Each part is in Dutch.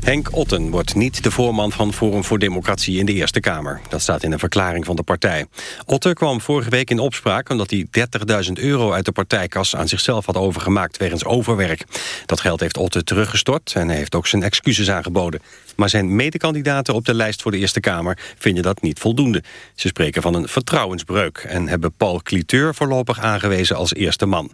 Henk Otten wordt niet de voorman van Forum voor Democratie in de Eerste Kamer. Dat staat in een verklaring van de partij. Otten kwam vorige week in opspraak omdat hij 30.000 euro uit de partijkas aan zichzelf had overgemaakt wegens overwerk. Dat geld heeft Otten teruggestort en hij heeft ook zijn excuses aangeboden. Maar zijn medekandidaten op de lijst voor de Eerste Kamer vinden dat niet voldoende. Ze spreken van een vertrouwensbreuk en hebben Paul Cliteur voorlopig aangewezen als eerste man.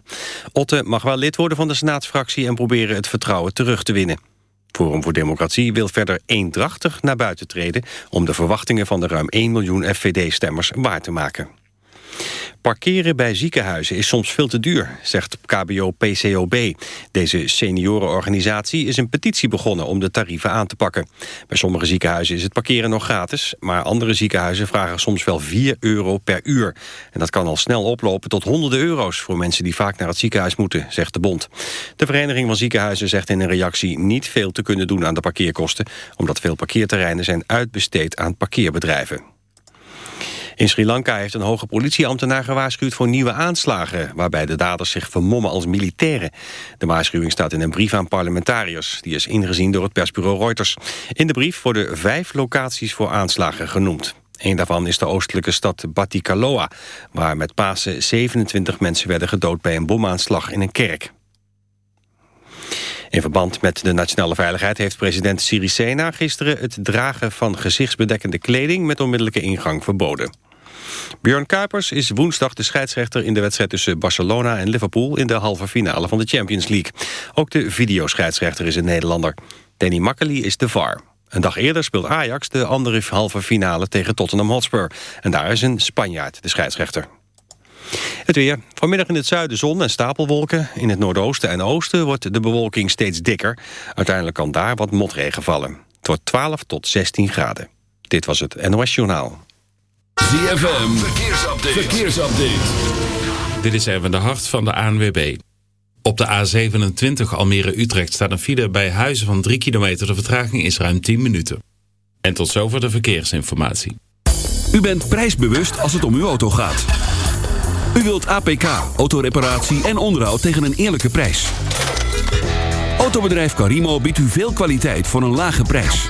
Otten mag wel lid worden van de senaatsfractie en proberen het vertrouwen terug te winnen. Forum voor Democratie wil verder eendrachtig naar buiten treden... om de verwachtingen van de ruim 1 miljoen FVD-stemmers waar te maken. Parkeren bij ziekenhuizen is soms veel te duur, zegt KBO-PCOB. Deze seniorenorganisatie is een petitie begonnen om de tarieven aan te pakken. Bij sommige ziekenhuizen is het parkeren nog gratis... maar andere ziekenhuizen vragen soms wel 4 euro per uur. En dat kan al snel oplopen tot honderden euro's... voor mensen die vaak naar het ziekenhuis moeten, zegt de bond. De Vereniging van Ziekenhuizen zegt in een reactie... niet veel te kunnen doen aan de parkeerkosten... omdat veel parkeerterreinen zijn uitbesteed aan parkeerbedrijven. In Sri Lanka heeft een hoge politieambtenaar gewaarschuwd voor nieuwe aanslagen... waarbij de daders zich vermommen als militairen. De waarschuwing staat in een brief aan parlementariërs. Die is ingezien door het persbureau Reuters. In de brief worden vijf locaties voor aanslagen genoemd. Een daarvan is de oostelijke stad Batikaloa... waar met Pasen 27 mensen werden gedood bij een bomaanslag in een kerk. In verband met de nationale veiligheid heeft president Sirisena gisteren het dragen van gezichtsbedekkende kleding met onmiddellijke ingang verboden. Björn Kuipers is woensdag de scheidsrechter in de wedstrijd tussen Barcelona en Liverpool in de halve finale van de Champions League. Ook de videoscheidsrechter is een Nederlander. Danny Makkely is de VAR. Een dag eerder speelt Ajax de andere halve finale tegen Tottenham Hotspur. En daar is een Spanjaard de scheidsrechter. Het weer. Vanmiddag in het zuiden zon en stapelwolken. In het noordoosten en oosten wordt de bewolking steeds dikker. Uiteindelijk kan daar wat motregen vallen. Het wordt 12 tot 16 graden. Dit was het NOS Journaal. ZFM, verkeersupdate. verkeersupdate. Dit is even de hart van de ANWB. Op de A27 Almere-Utrecht staat een file bij Huizen van 3 kilometer. De vertraging is ruim 10 minuten. En tot zover de verkeersinformatie. U bent prijsbewust als het om uw auto gaat. U wilt APK, autoreparatie en onderhoud tegen een eerlijke prijs. Autobedrijf Carimo biedt u veel kwaliteit voor een lage prijs.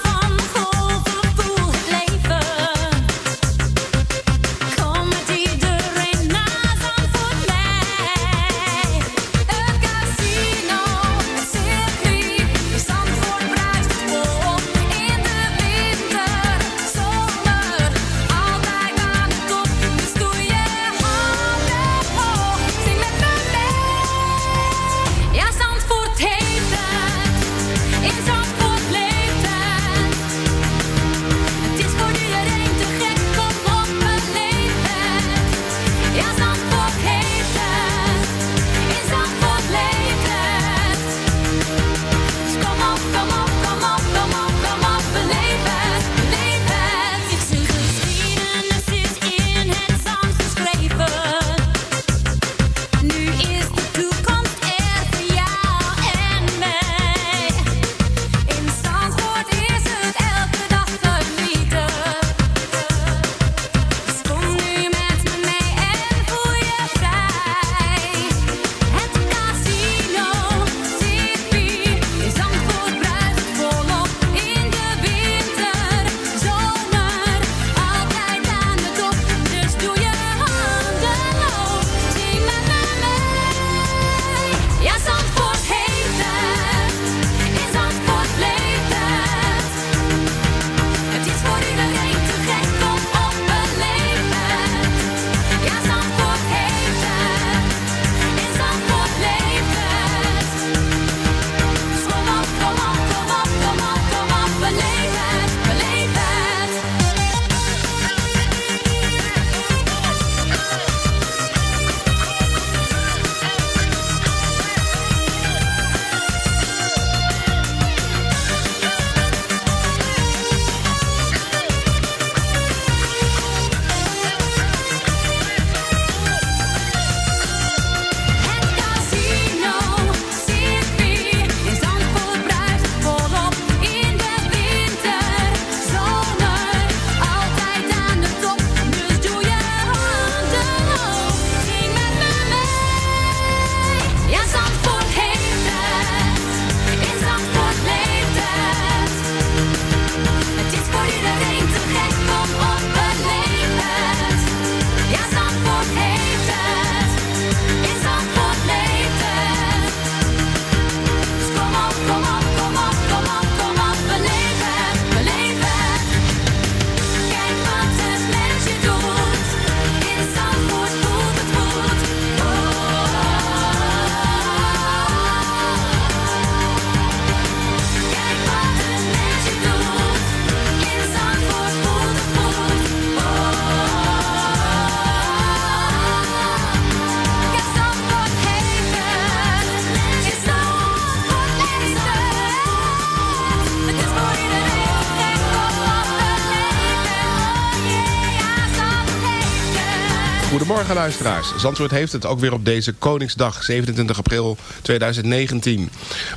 Goedemorgen luisteraars. Zandvoort heeft het ook weer op deze Koningsdag, 27 april 2019.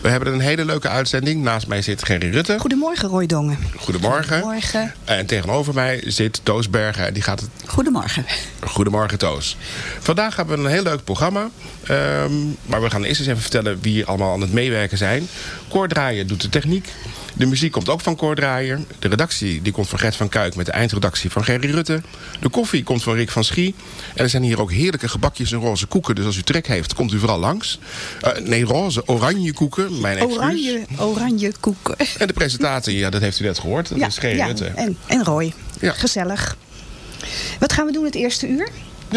We hebben een hele leuke uitzending. Naast mij zit Gerry Rutte. Goedemorgen, Roy Dongen. Goedemorgen. Goedemorgen. En tegenover mij zit Toos Bergen. En die gaat het... Goedemorgen. Goedemorgen Toos. Vandaag hebben we een heel leuk programma. Ehm, maar we gaan eerst eens even vertellen wie allemaal aan het meewerken zijn. Cor Draaien doet de techniek. De muziek komt ook van Cor Draaier. De redactie die komt van Gert van Kuik met de eindredactie van Gerry Rutte. De koffie komt van Rick van Schie. En er zijn hier ook heerlijke gebakjes en roze koeken. Dus als u trek heeft, komt u vooral langs. Eh, nee, roze, oranje koeken. Mijn excuus. Oranje, oranje koeken. En de presentatie, ja, dat heeft u net gehoord. Dat is Gerry ja, Rutte. En, en Roy. Gezellig. Wat gaan we doen het eerste uur?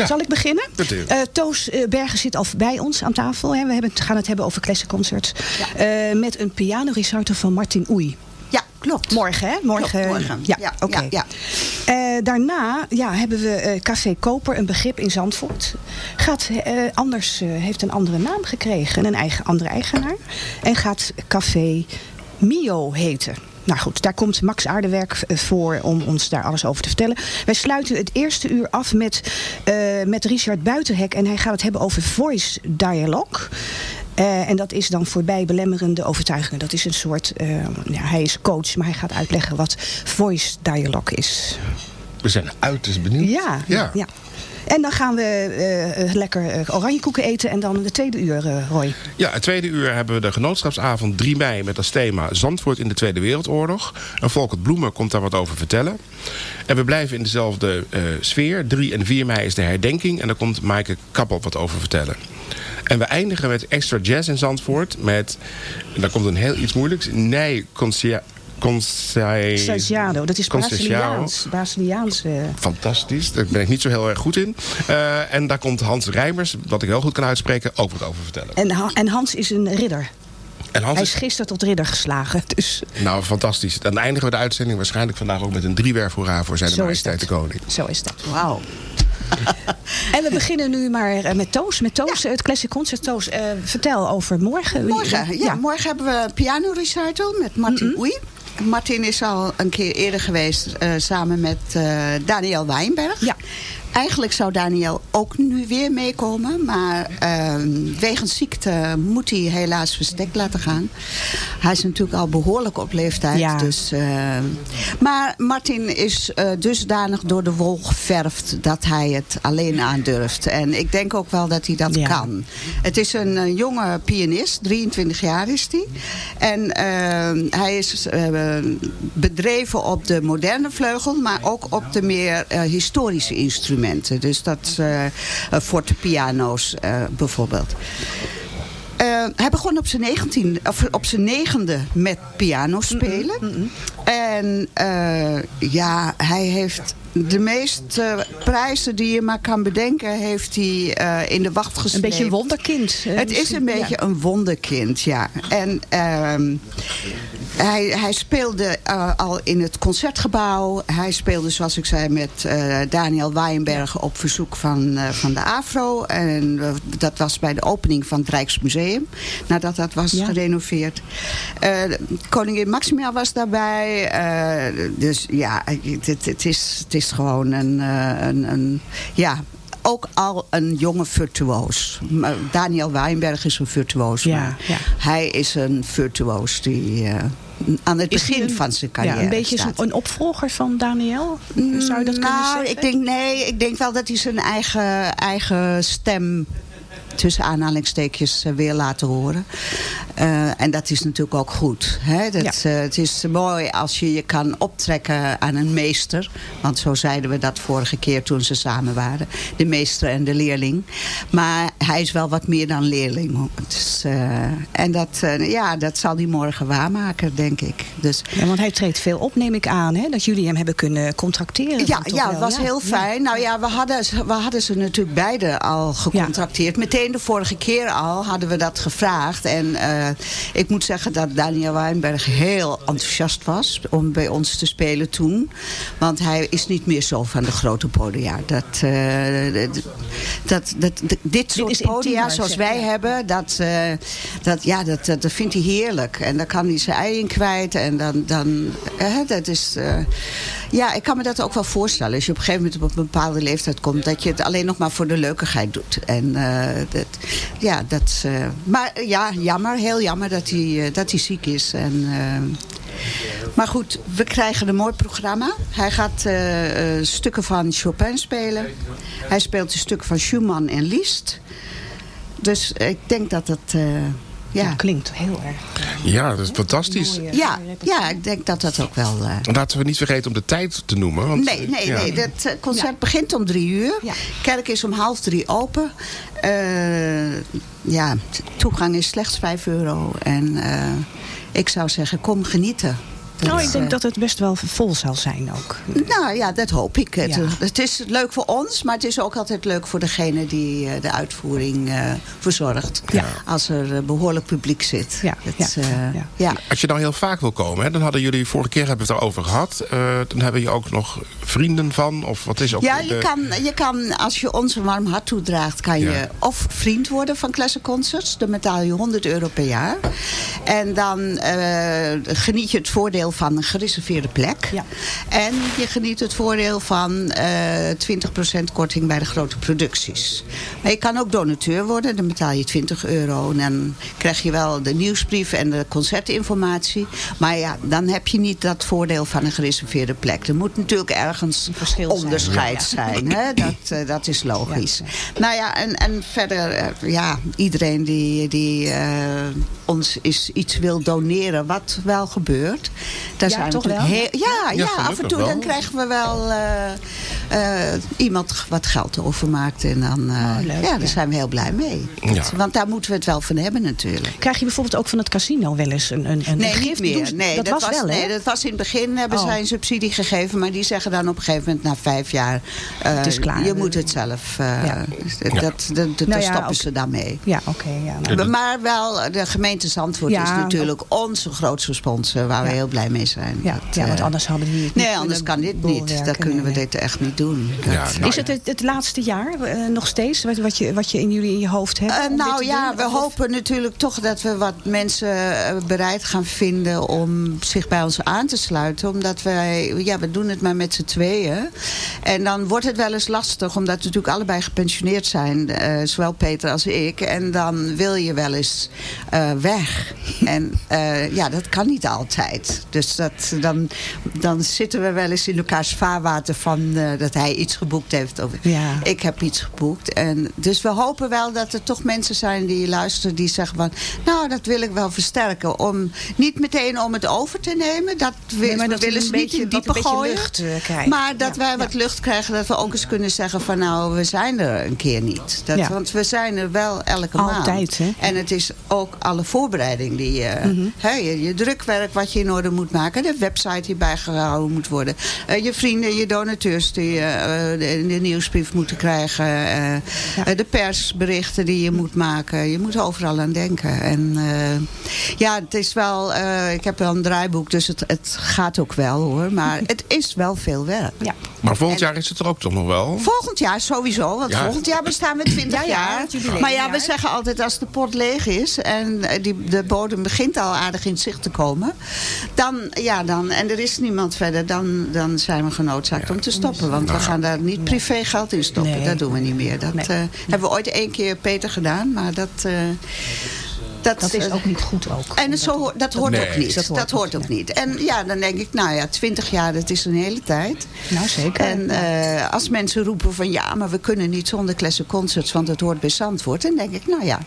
Zal ik beginnen? Natuurlijk. Eh, Toos eh, Bergen zit al bij ons aan tafel. Hè. We hebben, het- gaan het hebben over classic concerts. Eh, met een pianorecito van Martin Oei. Ja, klopt. Morgen, hè? Morgen. Klopt, morgen. Ja, Ja, oké. ja, ja. Eh, daarna ja, hebben we eh, Café Koper, een begrip in Zandvoort. Gaat eh, anders, eh, heeft een andere naam gekregen, een eigen, andere eigenaar. En gaat Café Mio heten. Nou goed, daar komt Max Aardewerk eh, voor om ons daar alles over te vertellen. Wij sluiten het eerste uur af met, eh, met Richard Buitenhek. En hij gaat het hebben over voice dialogue. Eh, en dat is dan voorbij belemmerende overtuigingen. Dat is een soort, eh, ja, hij is coach, maar hij gaat uitleggen wat voice dialogue is. We zijn uiterst benieuwd. Ja, Ja. ja. En dan gaan we eh, lekker eh, oranjekoeken eten en dan de tweede uur, eh, Roy. Ja, het tweede uur hebben we de genootschapsavond 3 mei met als thema Zandvoort in de Tweede Wereldoorlog. En Volkert Bloemen komt daar wat over vertellen. En we blijven in dezelfde sfeer. 3 en 4 mei is de herdenking en daar komt Maaike Kappel wat over vertellen. En we eindigen met extra jazz in Zandvoort met, en daar komt een heel iets moeilijks, Nee Concia... Sagiado, dat is. Braziliaans. Braziliaans. Fantastisch, daar ben ik niet zo heel erg goed in. Eh, en daar komt Hans Rijmers, wat ik heel goed kan uitspreken, ook wat over vertellen. En, Ha- en Hans is een ridder. En Hans Hij is is gisteren tot ridder geslagen. Dus Nou, fantastisch. Dan eindigen we de uitzending waarschijnlijk vandaag ook met een driewerf hoera voor zijn majesteit de koning. zo is dat. Wauw. En we beginnen nu maar eh, met Toos. Met Toos, het Classic Concert. Toos, eh, vertel over morgen. Morgen, ja, morgen hebben we een piano recital met Martin Oei. Martin is al een keer eerder geweest eh, samen met eh, Daniel Wijnberg. Ja. Eigenlijk zou Daniel ook nu weer meekomen. Maar eh, wegens ziekte moet hij helaas verstek laten gaan. Hij is natuurlijk al behoorlijk op leeftijd. Ja. Dus, eh, maar Martin is eh, dusdanig door de wol geverfd dat hij het alleen aandurft. En ik denk ook wel dat hij dat Ja. kan. Het is een, eh, jonge pianist, 23 jaar is hij. En eh, hij is eh, bedreven op de moderne vleugel, maar ook op de meer historische instrumenten. Dus dat is eh fortepiano's eh, bijvoorbeeld. Eh, hij begon op zijn, 19, of op zijn negende met piano spelen. En ja, hij heeft de meeste prijzen die je maar kan bedenken... heeft hij in de wacht Een gesleept. beetje een wonderkind. Het is een beetje Ja. een wonderkind, ja. En ehm, hij, hij speelde eh, al in het concertgebouw. Hij speelde, zoals ik zei, met eh, Daniel Waaienberg op verzoek van, eh, van de AFRO. En dat was bij de opening van het Rijksmuseum. Nadat dat was Ja. gerenoveerd. Koningin Maxima was daarbij. dus ja, het, het, is, het is gewoon een, een, een ja, ook al een jonge virtuoos. Daniel Weinberg is een virtuoos. Ja, maar ja. Hij is een virtuoos die aan het begin een- van zijn carrière Ja, een beetje staat. een opvolger van Daniel? Zou je dat kunnen nou, zeggen? ik denk nee. Ik denk wel dat hij zijn eigen, eigen stem tussen aanhalingstekens eh, weer laten horen. Eh, en dat is natuurlijk ook goed. Hè? Dat, eh, het is mooi als je je kan optrekken aan een meester. Want zo zeiden we dat vorige keer toen ze samen waren. De meester en de leerling. Maar hij is wel wat meer dan leerling. Dus, en dat, ja, dat zal hij morgen waarmaken, denk ik. Dus, Ja, want hij treedt veel op, neem ik aan. Hè? Dat jullie hem hebben kunnen contracteren. ja, ja, het was ja. heel fijn. Nou ja, we hadden, ze- we hadden ze natuurlijk beide al gecontracteerd. Meteen de vorige keer al hadden we dat gevraagd. En eh, ik moet zeggen dat Daniel Weinberg heel enthousiast was om bij ons te spelen toen. Want hij is niet meer zo van de grote podia. Dat, eh, dat, dat, dit soort podia zoals wij hebben, dat, eh, dat, ja, dat, dat, dat vindt hij heerlijk. En daar kan hij zijn ei in kwijt. En dan, dan dat is... ja, ik kan me dat ook wel voorstellen. Als je op een gegeven moment op een bepaalde leeftijd komt... dat je het alleen nog maar voor de leukigheid doet. En eh, dat, ja, dat... eh, maar ja, jammer, heel jammer dat hij, eh, dat hij ziek is. En, maar goed, we krijgen een mooi programma. Hij gaat stukken van Chopin spelen. Hij speelt de stukken van Schumann en Liszt. Dus ik denk dat het... eh, ja. klinkt heel erg. Ja, dat is fantastisch. Ja, ja, ik denk dat dat ook wel... eh, Laten we niet vergeten om de tijd te noemen. Want, Nee, nee, ja. nee. Het eh, concert begint om drie uur. Kerk is om half drie open. Eh, ja, toegang is slechts vijf euro. En eh, ik zou zeggen, kom genieten. Nou, Dat, ik denk eh, dat het best wel vol zal zijn ook. Nou ja, dat hoop ik. Het, Ja. het is leuk voor ons, maar het is ook altijd leuk voor degene die eh, de uitvoering eh, verzorgt. Als er eh, behoorlijk publiek zit. Ja, Het, ja, eh, ja. Als je nou heel vaak wil komen, hè, dan hadden jullie vorige keer hebben we het erover gehad. Eh, dan hebben je ook nog vrienden van, of wat is ook Ja, de- je kan, je kan, als je ons een warm hart toedraagt, kan je of vriend worden van Classic Concerts. Dan betaal je 100 euro per jaar. En dan eh, geniet je het voordeel voordeel van een gereserveerde plek. En je geniet het voordeel van eh 20% korting bij de grote producties. Maar je kan ook donateur worden. Dan betaal je 20 euro. En dan krijg je wel de nieuwsbrief en de concertinformatie. Maar ja, dan heb je niet dat voordeel van een gereserveerde plek. Er moet natuurlijk ergens onderscheid zijn, zijn. hè? Dat, eh, dat is logisch. Nou ja, en, en verder, eh, ja, iedereen die, die ons is, iets wil doneren, wat wel gebeurt. Daar Ja, zijn we toch natuurlijk wel? heel- ja, Ja, ja, af en toe wel. dan krijgen we wel eh, eh, iemand wat geld overmaakt. En dan, eh, Oh, leuk, ja, daar ja. zijn we heel blij mee. Ja. Want daar moeten we het wel van hebben natuurlijk. Krijg je bijvoorbeeld ook van het casino wel eens een, een, een Nee, gift? niet meer. Nee, dat, was, wel, hè? nee, dat was in het begin hebben Oh. zij een subsidie gegeven. Maar die zeggen dan op een gegeven moment na vijf jaar... eh, Het is klaar. Je moet het zelf. eh, Ja. dat, dat, dat, dat- Nou stoppen ook- ze dan mee. Ja, oké. ja, nou. Maar wel, de gemeente Zandvoort Ja, is natuurlijk onze grootste sponsor... waar we heel blij mee zijn. Ja, Dat, ja, want eh, anders hadden die het niet Nee, anders kan dit niet. Dan kunnen we nee, dit echt niet doen. Dat- is het, het het laatste jaar eh, nog steeds? Wat, wat, je, wat je in jullie in je hoofd hebt? Eh, nou ja, doen? we Of- hopen natuurlijk toch dat we wat mensen bereid gaan vinden om zich bij ons aan te sluiten. Omdat wij, ja, we doen het maar met z'n tweeën. En dan wordt het wel eens lastig, omdat we natuurlijk allebei gepensioneerd zijn. eh, zowel Peter als ik. En dan wil je wel eens eh, weg. En eh, ja, dat kan niet altijd. Dus dat, dan, dan zitten we wel eens in elkaars vaarwater van eh, dat hij iets geboekt heeft. Of Ja. ik heb iets geboekt. En dus we hopen wel dat er toch mensen zijn die luisteren. Die zeggen van, nou dat wil ik wel versterken. Om, niet meteen om het over te nemen. Dat we, Nee, maar we dat willen een ze niet beetje- in diepe gooien. lucht, eh. Maar dat wij wat lucht krijgen. Dat we ook eens kunnen zeggen van nou we zijn er een keer niet. Dat. Want we zijn er wel elke Altijd, maand. En het is ook alle voorbereiding die je, Mhm. hè, je, je drukwerk wat je in orde moet maken. De website die bijgehouden moet worden. eh, je vrienden, je donateurs die eh, de, de nieuwsbrief moeten krijgen. eh, eh, de persberichten die je moet maken. Je moet overal aan denken. En eh, ja, het is wel, eh, ik heb wel een draaiboek, dus het, het gaat ook wel hoor. Maar het is wel veel werk. Ja. Maar volgend jaar is het er ook toch nog wel? Volgend jaar sowieso, want Ja. volgend jaar bestaan we 20 Ja, ja, jaar. maar ja, we zeggen altijd als de pot leeg is en eh, die, de bodem begint al aardig in zicht te komen. Dan, ja, dan, en er is niemand verder, dan, dan zijn we genoodzaakt om te stoppen. Want we gaan daar niet privé geld in stoppen. Nee. Dat doen we niet meer. Dat eh, hebben we ooit één keer Peter gedaan, maar dat... eh, dat, Dat is ook niet goed ook. en het zo, dat hoort Nee. ook niet. Dat Dat hoort ook niet. En ja, dan denk ik, nou ja, 20 jaar, dat is een hele tijd. Nou, zeker. En eh, als mensen roepen van ja, maar we kunnen niet zonder Classic Concerts, want het hoort bij Zandvoort. Dan denk ik, nou ja,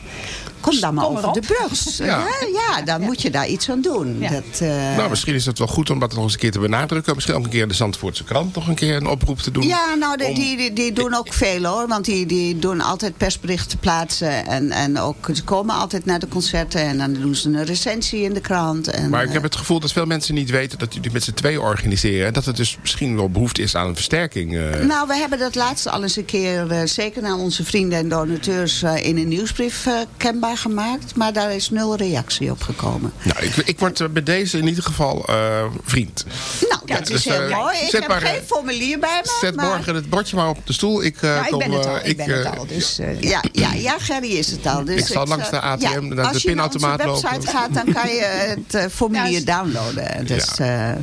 kom dan maar Kom over de brug. Ja. Ja, ja dan moet je daar iets aan doen. Ja. Dat, eh, Nou, misschien is het wel goed om dat nog eens een keer te benadrukken. Misschien ook een keer de Zandvoortse krant nog een keer een oproep te doen. Ja, nou, de- om- die, die, die doen ook veel hoor. Want die, die doen altijd persberichten plaatsen. En, en ook, ze komen altijd naar de concerten. En dan doen ze een recensie in de krant. En, Maar ik eh, heb het gevoel dat veel mensen niet weten dat jullie met z'n twee organiseren. En dat het dus misschien wel behoefte is aan een versterking. eh. Nou, we hebben dat laatst al eens een keer, eh, zeker naar onze vrienden en donateurs, eh, in een nieuwsbrief eh, kenbaar gemaakt. Maar daar is nul reactie op gekomen. Nou, ik, ik word eh, bij deze in ieder geval eh, vriend. Nou, dat dus, is heel eh, mooi. Ik heb maar, geen eh, formulier bij me. Zet maar... morgen het bordje maar op de stoel. Ik, eh, Ja, ik kom, ben het al. eh, Ik ben het eh, al. Dus, eh, Ja, ja, ja, Gerry is het al. Dus Ik zal langs de ATM ja, naar de Als je naar onze website gaat, dan kan je het eh, formulier downloaden. Dus, eh, Ja,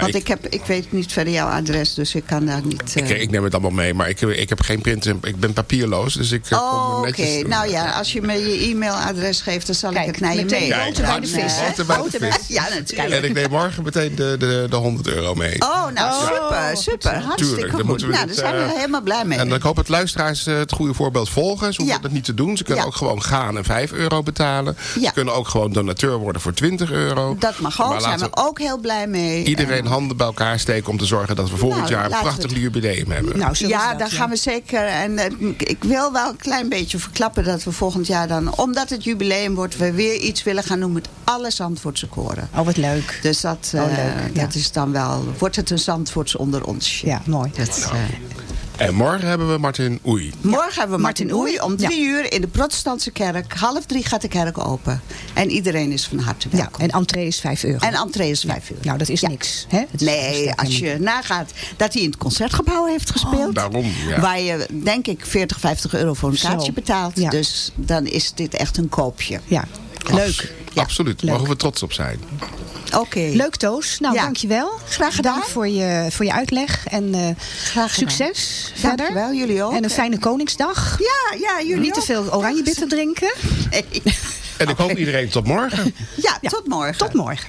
want ik- ik, heb, ik weet niet verder jouw adres, dus ik kan daar niet... eh, ik, ik neem het allemaal mee, maar ik, ik heb geen print. Ik ben papierloos, dus ik Oh, kom oké. Nou ja, als je me je e-mailadres geeft, dan zal Kijk, ik het naar je mailen. boter bij de vis, bij de. Ja, natuurlijk. En ik neem morgen meteen de, de, de 100 euro mee. Oh, nou super, super. Hartstikke Tuurlijk, goed. Nou, daar zijn we helemaal blij mee. En ik hoop dat luisteraars het goede voorbeeld volgen. Ze hoeven Ja. dat niet te doen. Ze kunnen Ja. ook gewoon gaan en 5 euro betalen. Ja. Ze kunnen ook gewoon donateur worden voor 20 euro. Dat mag ook, Maar zijn we ook heel blij mee. Iedereen handen bij elkaar steken om te zorgen dat we volgend Nou, jaar een we prachtig het- jubileum hebben. Nou, we ja, daar ja. gaan we zeker. En eh, ik wil wel een klein beetje verklappen dat we volgend jaar dan, omdat het jubileum wordt, we weer iets willen gaan doen met alle Zandvoortse koren. Oh, wat leuk. Dus dat, Oh, eh, ja. dat is dan wel, wordt het een Zandvoorts onder ons. Ja, mooi. Dat, eh, En morgen hebben we Martin Oei. Morgen hebben we Martin Martin Oei om Ja. drie uur in de protestantse kerk. Half drie gaat de kerk open. En iedereen is van harte Ja, welkom. en entree is 5 euro. En entree is vijf uur. Nou, dat is Ja. niks. Hè? Is- Nee, als je nagaat dat hij in het concertgebouw heeft gespeeld. Daarom, ja. Waar je, denk ik, 40, 50 euro voor een Zo. kaartje betaalt. Ja. Dus dan is dit echt een koopje. Ja, leuk. Ja. Absoluut, mogen we trots op zijn. Oké. Leuk Toos. Nou, Ja. dankjewel. Graag gedaan. Dank voor je, voor je uitleg. En eh, gedaan. succes verder. Dankjewel, jullie ook. En een fijne Koningsdag. Ja, ja, jullie Niet te veel oranje bitter drinken. En ik hoop iedereen tot morgen. Ja, tot morgen. Tot morgen.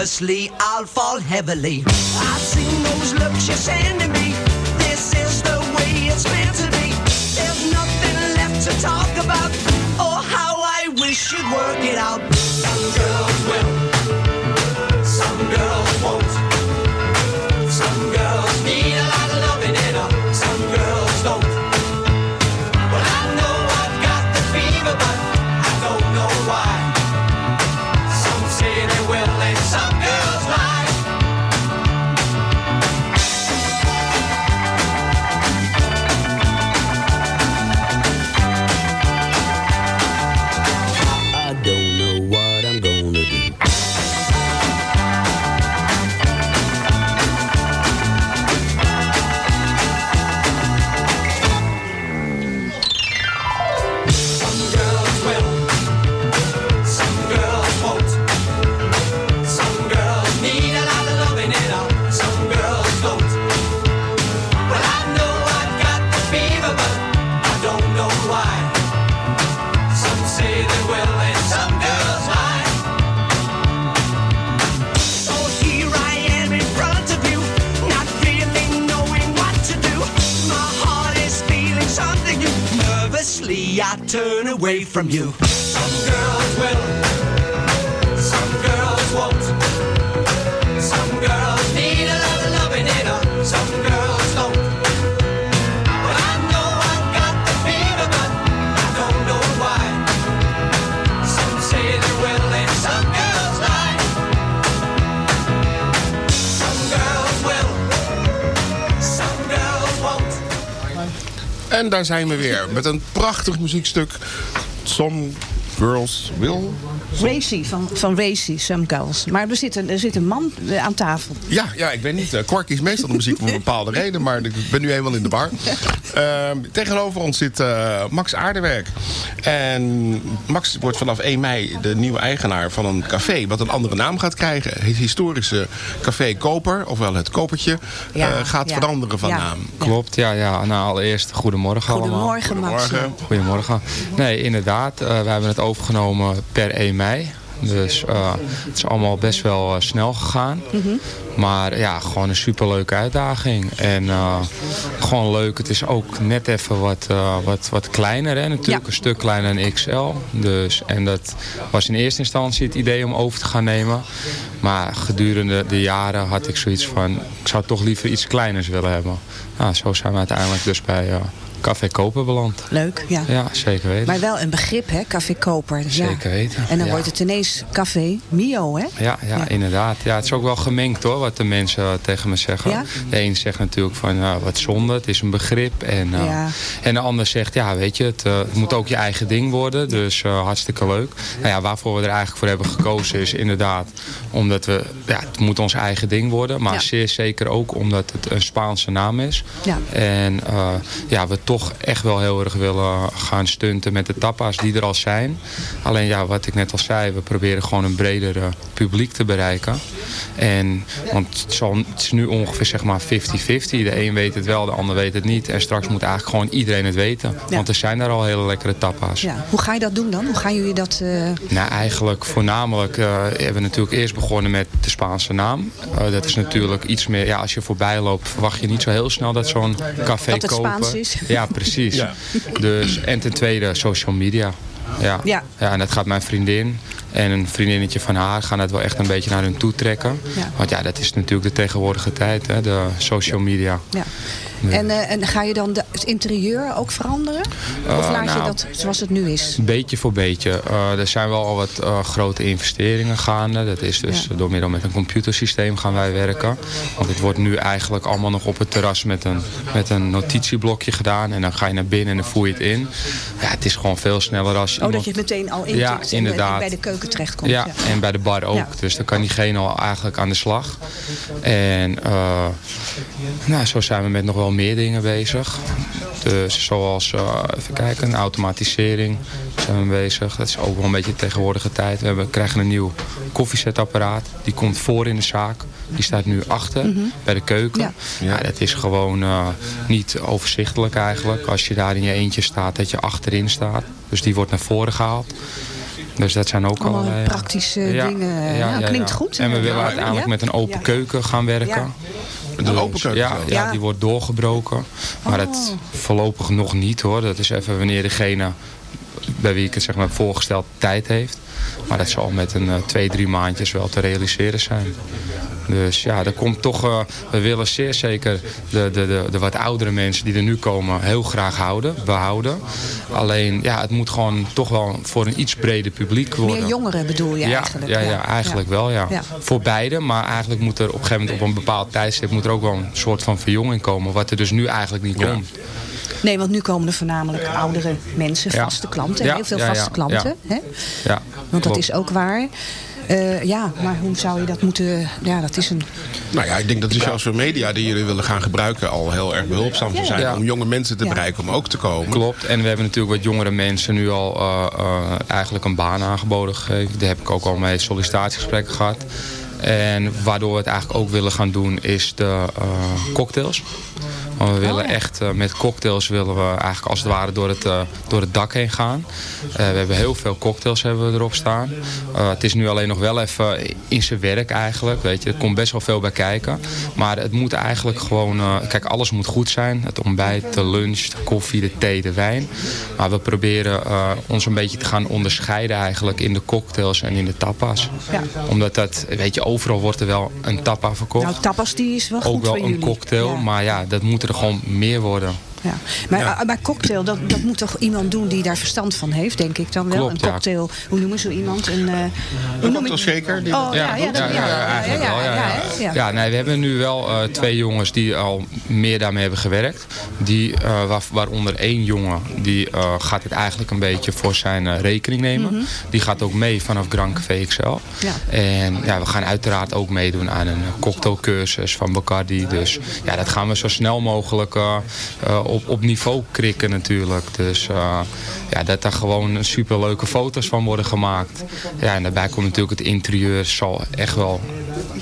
obviously I'll fall heavily. I've seen those looks you're sending me. This is the way it's meant to be. There's nothing left to talk about. Oh, how I wish you'd work it out. Turn away from you. Some girls will, En daar zijn we weer met een prachtig muziekstuk. Some Girls Will. Racy van, van Racy, Some Girls. Maar er zit een, er zit een man eh, aan tafel. Ja, ja, ik weet niet. eh, Kort is meestal de muziek voor een bepaalde reden, maar ik ben nu eenmaal in de bar. Ehm, tegenover ons zit eh, Max Aardewerk. En Max wordt vanaf 1 mei de nieuwe eigenaar van een café... wat een andere naam gaat krijgen. Het historische Café Koper, ofwel het Kopertje, Ja, eh, gaat ja. veranderen van Ja. naam. Klopt, ja, ja. Nou, allereerst goedemorgen allemaal. Goedemorgen, Max. Goedemorgen. Goedemorgen. Nee, inderdaad. eh, we hebben het overgenomen per 1 mei. Dus eh, het is allemaal best wel eh, snel gegaan. Maar ja, gewoon een superleuke uitdaging. En eh, gewoon leuk. Het is ook net even wat, wat, wat kleiner. Hè? Natuurlijk een stuk kleiner dan XL. Dus, en dat was in eerste instantie het idee om over te gaan nemen. Maar gedurende de jaren had ik zoiets van... ik zou toch liever iets kleiners willen hebben. Nou, zo zijn we uiteindelijk dus bij, Café Koper beland. Leuk, ja. Ja, zeker weten. Maar wel een begrip, hè, Café Koper. Ja. Zeker weten, En dan ja. wordt het ineens Café Mio, hè? Ja, ja, inderdaad. Ja, het is ook wel gemengd hoor, wat de mensen tegen me zeggen. Ja? De een zegt natuurlijk van, nou, wat zonde, het is een begrip. En, eh, Ja. en de ander zegt, ja, weet je, het, eh, het moet ook je eigen ding worden. Dus eh, hartstikke leuk. Nou ja, waarvoor we er eigenlijk voor hebben gekozen is inderdaad... omdat we, ja, het moet ons eigen ding worden. Maar zeer zeker ook omdat het een Spaanse naam is. Ja. En ja, we toch echt wel heel erg willen gaan stunten met de tapa's die er al zijn. Alleen ja, wat ik net al zei, we proberen gewoon een breder eh, publiek te bereiken. En, want het, zal, het is nu ongeveer zeg maar 50-50. De een weet het wel, de ander weet het niet. En straks moet eigenlijk gewoon iedereen het weten. Want er zijn daar al hele lekkere tapa's. Ja. Hoe ga je dat doen dan? Hoe gaan jullie dat... eh, Nou, eigenlijk voornamelijk eh, hebben we natuurlijk eerst begonnen met de Spaanse naam. Dat is natuurlijk iets meer, ja, als je voorbij loopt verwacht je niet zo heel snel dat zo'n café Dat het kopen. Spaans is. Ja, precies. Ja. Dus, en ten tweede social media. Ja. Ja. ja, en dat gaat mijn vriendin en een vriendinnetje van haar gaan dat wel echt een beetje naar hun toe trekken. Ja. Want ja, dat is natuurlijk de tegenwoordige tijd, hè, de social media. ja. En, eh, en ga je dan de- het interieur ook veranderen? of Eh, laat je nou, dat zoals het nu is? Beetje voor beetje. Eh, er zijn wel al wat grote investeringen gaande. Dat is dus Ja. door middel met een computersysteem gaan wij werken. Want het wordt nu eigenlijk allemaal nog op het terras met een, met een notitieblokje gedaan. En dan ga je naar binnen en dan voer je het in. Ja, het is gewoon veel sneller als je Oh, dat iemand- je het meteen al Ja, en, en inderdaad. bij de keuken terechtkomt. Ja, en bij de bar ook. Ja. Dus dan kan diegene al eigenlijk aan de slag. En nou, zo zijn we met nog wel meer dingen bezig. Dus zoals, eh, even kijken, automatisering zijn we bezig. Dat is ook wel een beetje de tegenwoordige tijd. We hebben, krijgen een nieuw koffiezetapparaat. Die komt voor in de zaak. Die staat nu achter Mhm. bij de keuken. Ja. Ja. dat is gewoon eh, niet overzichtelijk eigenlijk. Als je daar in je eentje staat, dat je achterin staat. Dus die wordt naar voren gehaald. Dus dat zijn ook Allemaal allerlei... praktische Ja, dingen. ja, Ja, ja, klinkt goed. En we willen uiteindelijk met een open keuken gaan werken. Een open keuken Ja, zelfs? ja, Ja. die wordt doorgebroken. Maar dat voorlopig nog niet hoor. Dat is even wanneer degene bij wie ik het zeg maar heb voorgesteld tijd heeft. Maar dat zal met een eh, twee, drie maandjes wel te realiseren zijn. Dus ja, er komt toch, eh, we willen zeer zeker de, de, de, de wat oudere mensen die er nu komen heel graag houden, behouden. Alleen ja, het moet gewoon toch wel voor een iets breder publiek worden. Meer jongeren bedoel je ja, eigenlijk? Ja, ja, eigenlijk wel ja. Ja. Voor beide, maar eigenlijk moet er op een gegeven moment op een bepaald tijdstip moet er ook wel een soort van verjonging komen. Wat er dus nu eigenlijk niet komt. Nee, want nu komen er voornamelijk oudere mensen, Ja. vaste klanten. Ja, heel veel ja, vaste ja, klanten. Hè? Ja, Want dat klopt. is ook waar. Eh, ja, maar hoe zou je dat moeten... Ja, dat is een... Nou ja, ik denk dat de social media die jullie willen gaan gebruiken al heel erg behulpzaam zou zijn Ja. om jonge mensen te Ja. bereiken om ook te komen. Klopt. En we hebben natuurlijk wat jongere mensen nu al eh, eh, eigenlijk een baan aangeboden gegeven. Daar heb ik ook al mee sollicitatiegesprekken gehad. En waardoor we het eigenlijk ook willen gaan doen is de eh, cocktails. We willen echt eh, met cocktails willen we eigenlijk als het ware door het, eh, door het dak heen gaan. Eh, we hebben heel veel cocktails hebben we erop staan. Het is nu alleen nog wel even in zijn werk eigenlijk. Weet je. Er komt best wel veel bij kijken. Maar het moet eigenlijk gewoon... kijk, alles moet goed zijn. Het ontbijt, de lunch, de koffie, de thee, de wijn. Maar we proberen ons een beetje te gaan onderscheiden eigenlijk in de cocktails en in de tapas. Ja. Omdat dat, weet je, overal wordt er wel een tapa verkocht. Nou, tapas die is wel goed ook wel een jullie. cocktail, Ja. maar ja, dat moet er gewoon meer worden. Ja. Maar, maar cocktail, dat, dat moet toch iemand doen die daar verstand van heeft, denk ik dan wel. Klopt, een ja. cocktail, hoe noemen zo iemand? Een, eh, hoe noem cocktail ik- shaker die Oh, ja, ja, dat- ja, ja, ja, eigenlijk ja, wel. Ja, nee, we hebben nu wel eh, twee jongens die al meer daarmee hebben gewerkt. Die, eh, waar, waaronder één jongen, die eh, gaat het eigenlijk een beetje voor zijn rekening nemen. Mhm. Die gaat ook mee vanaf Grand Café XL. Ja. En ja, we gaan uiteraard ook meedoen aan een cocktailcursus van Bacardi. Dus ja, dat gaan we zo snel mogelijk op, op niveau krikken natuurlijk. Dus eh, ja, dat daar gewoon superleuke foto's van worden gemaakt. Ja, en daarbij komt natuurlijk het interieur zal echt wel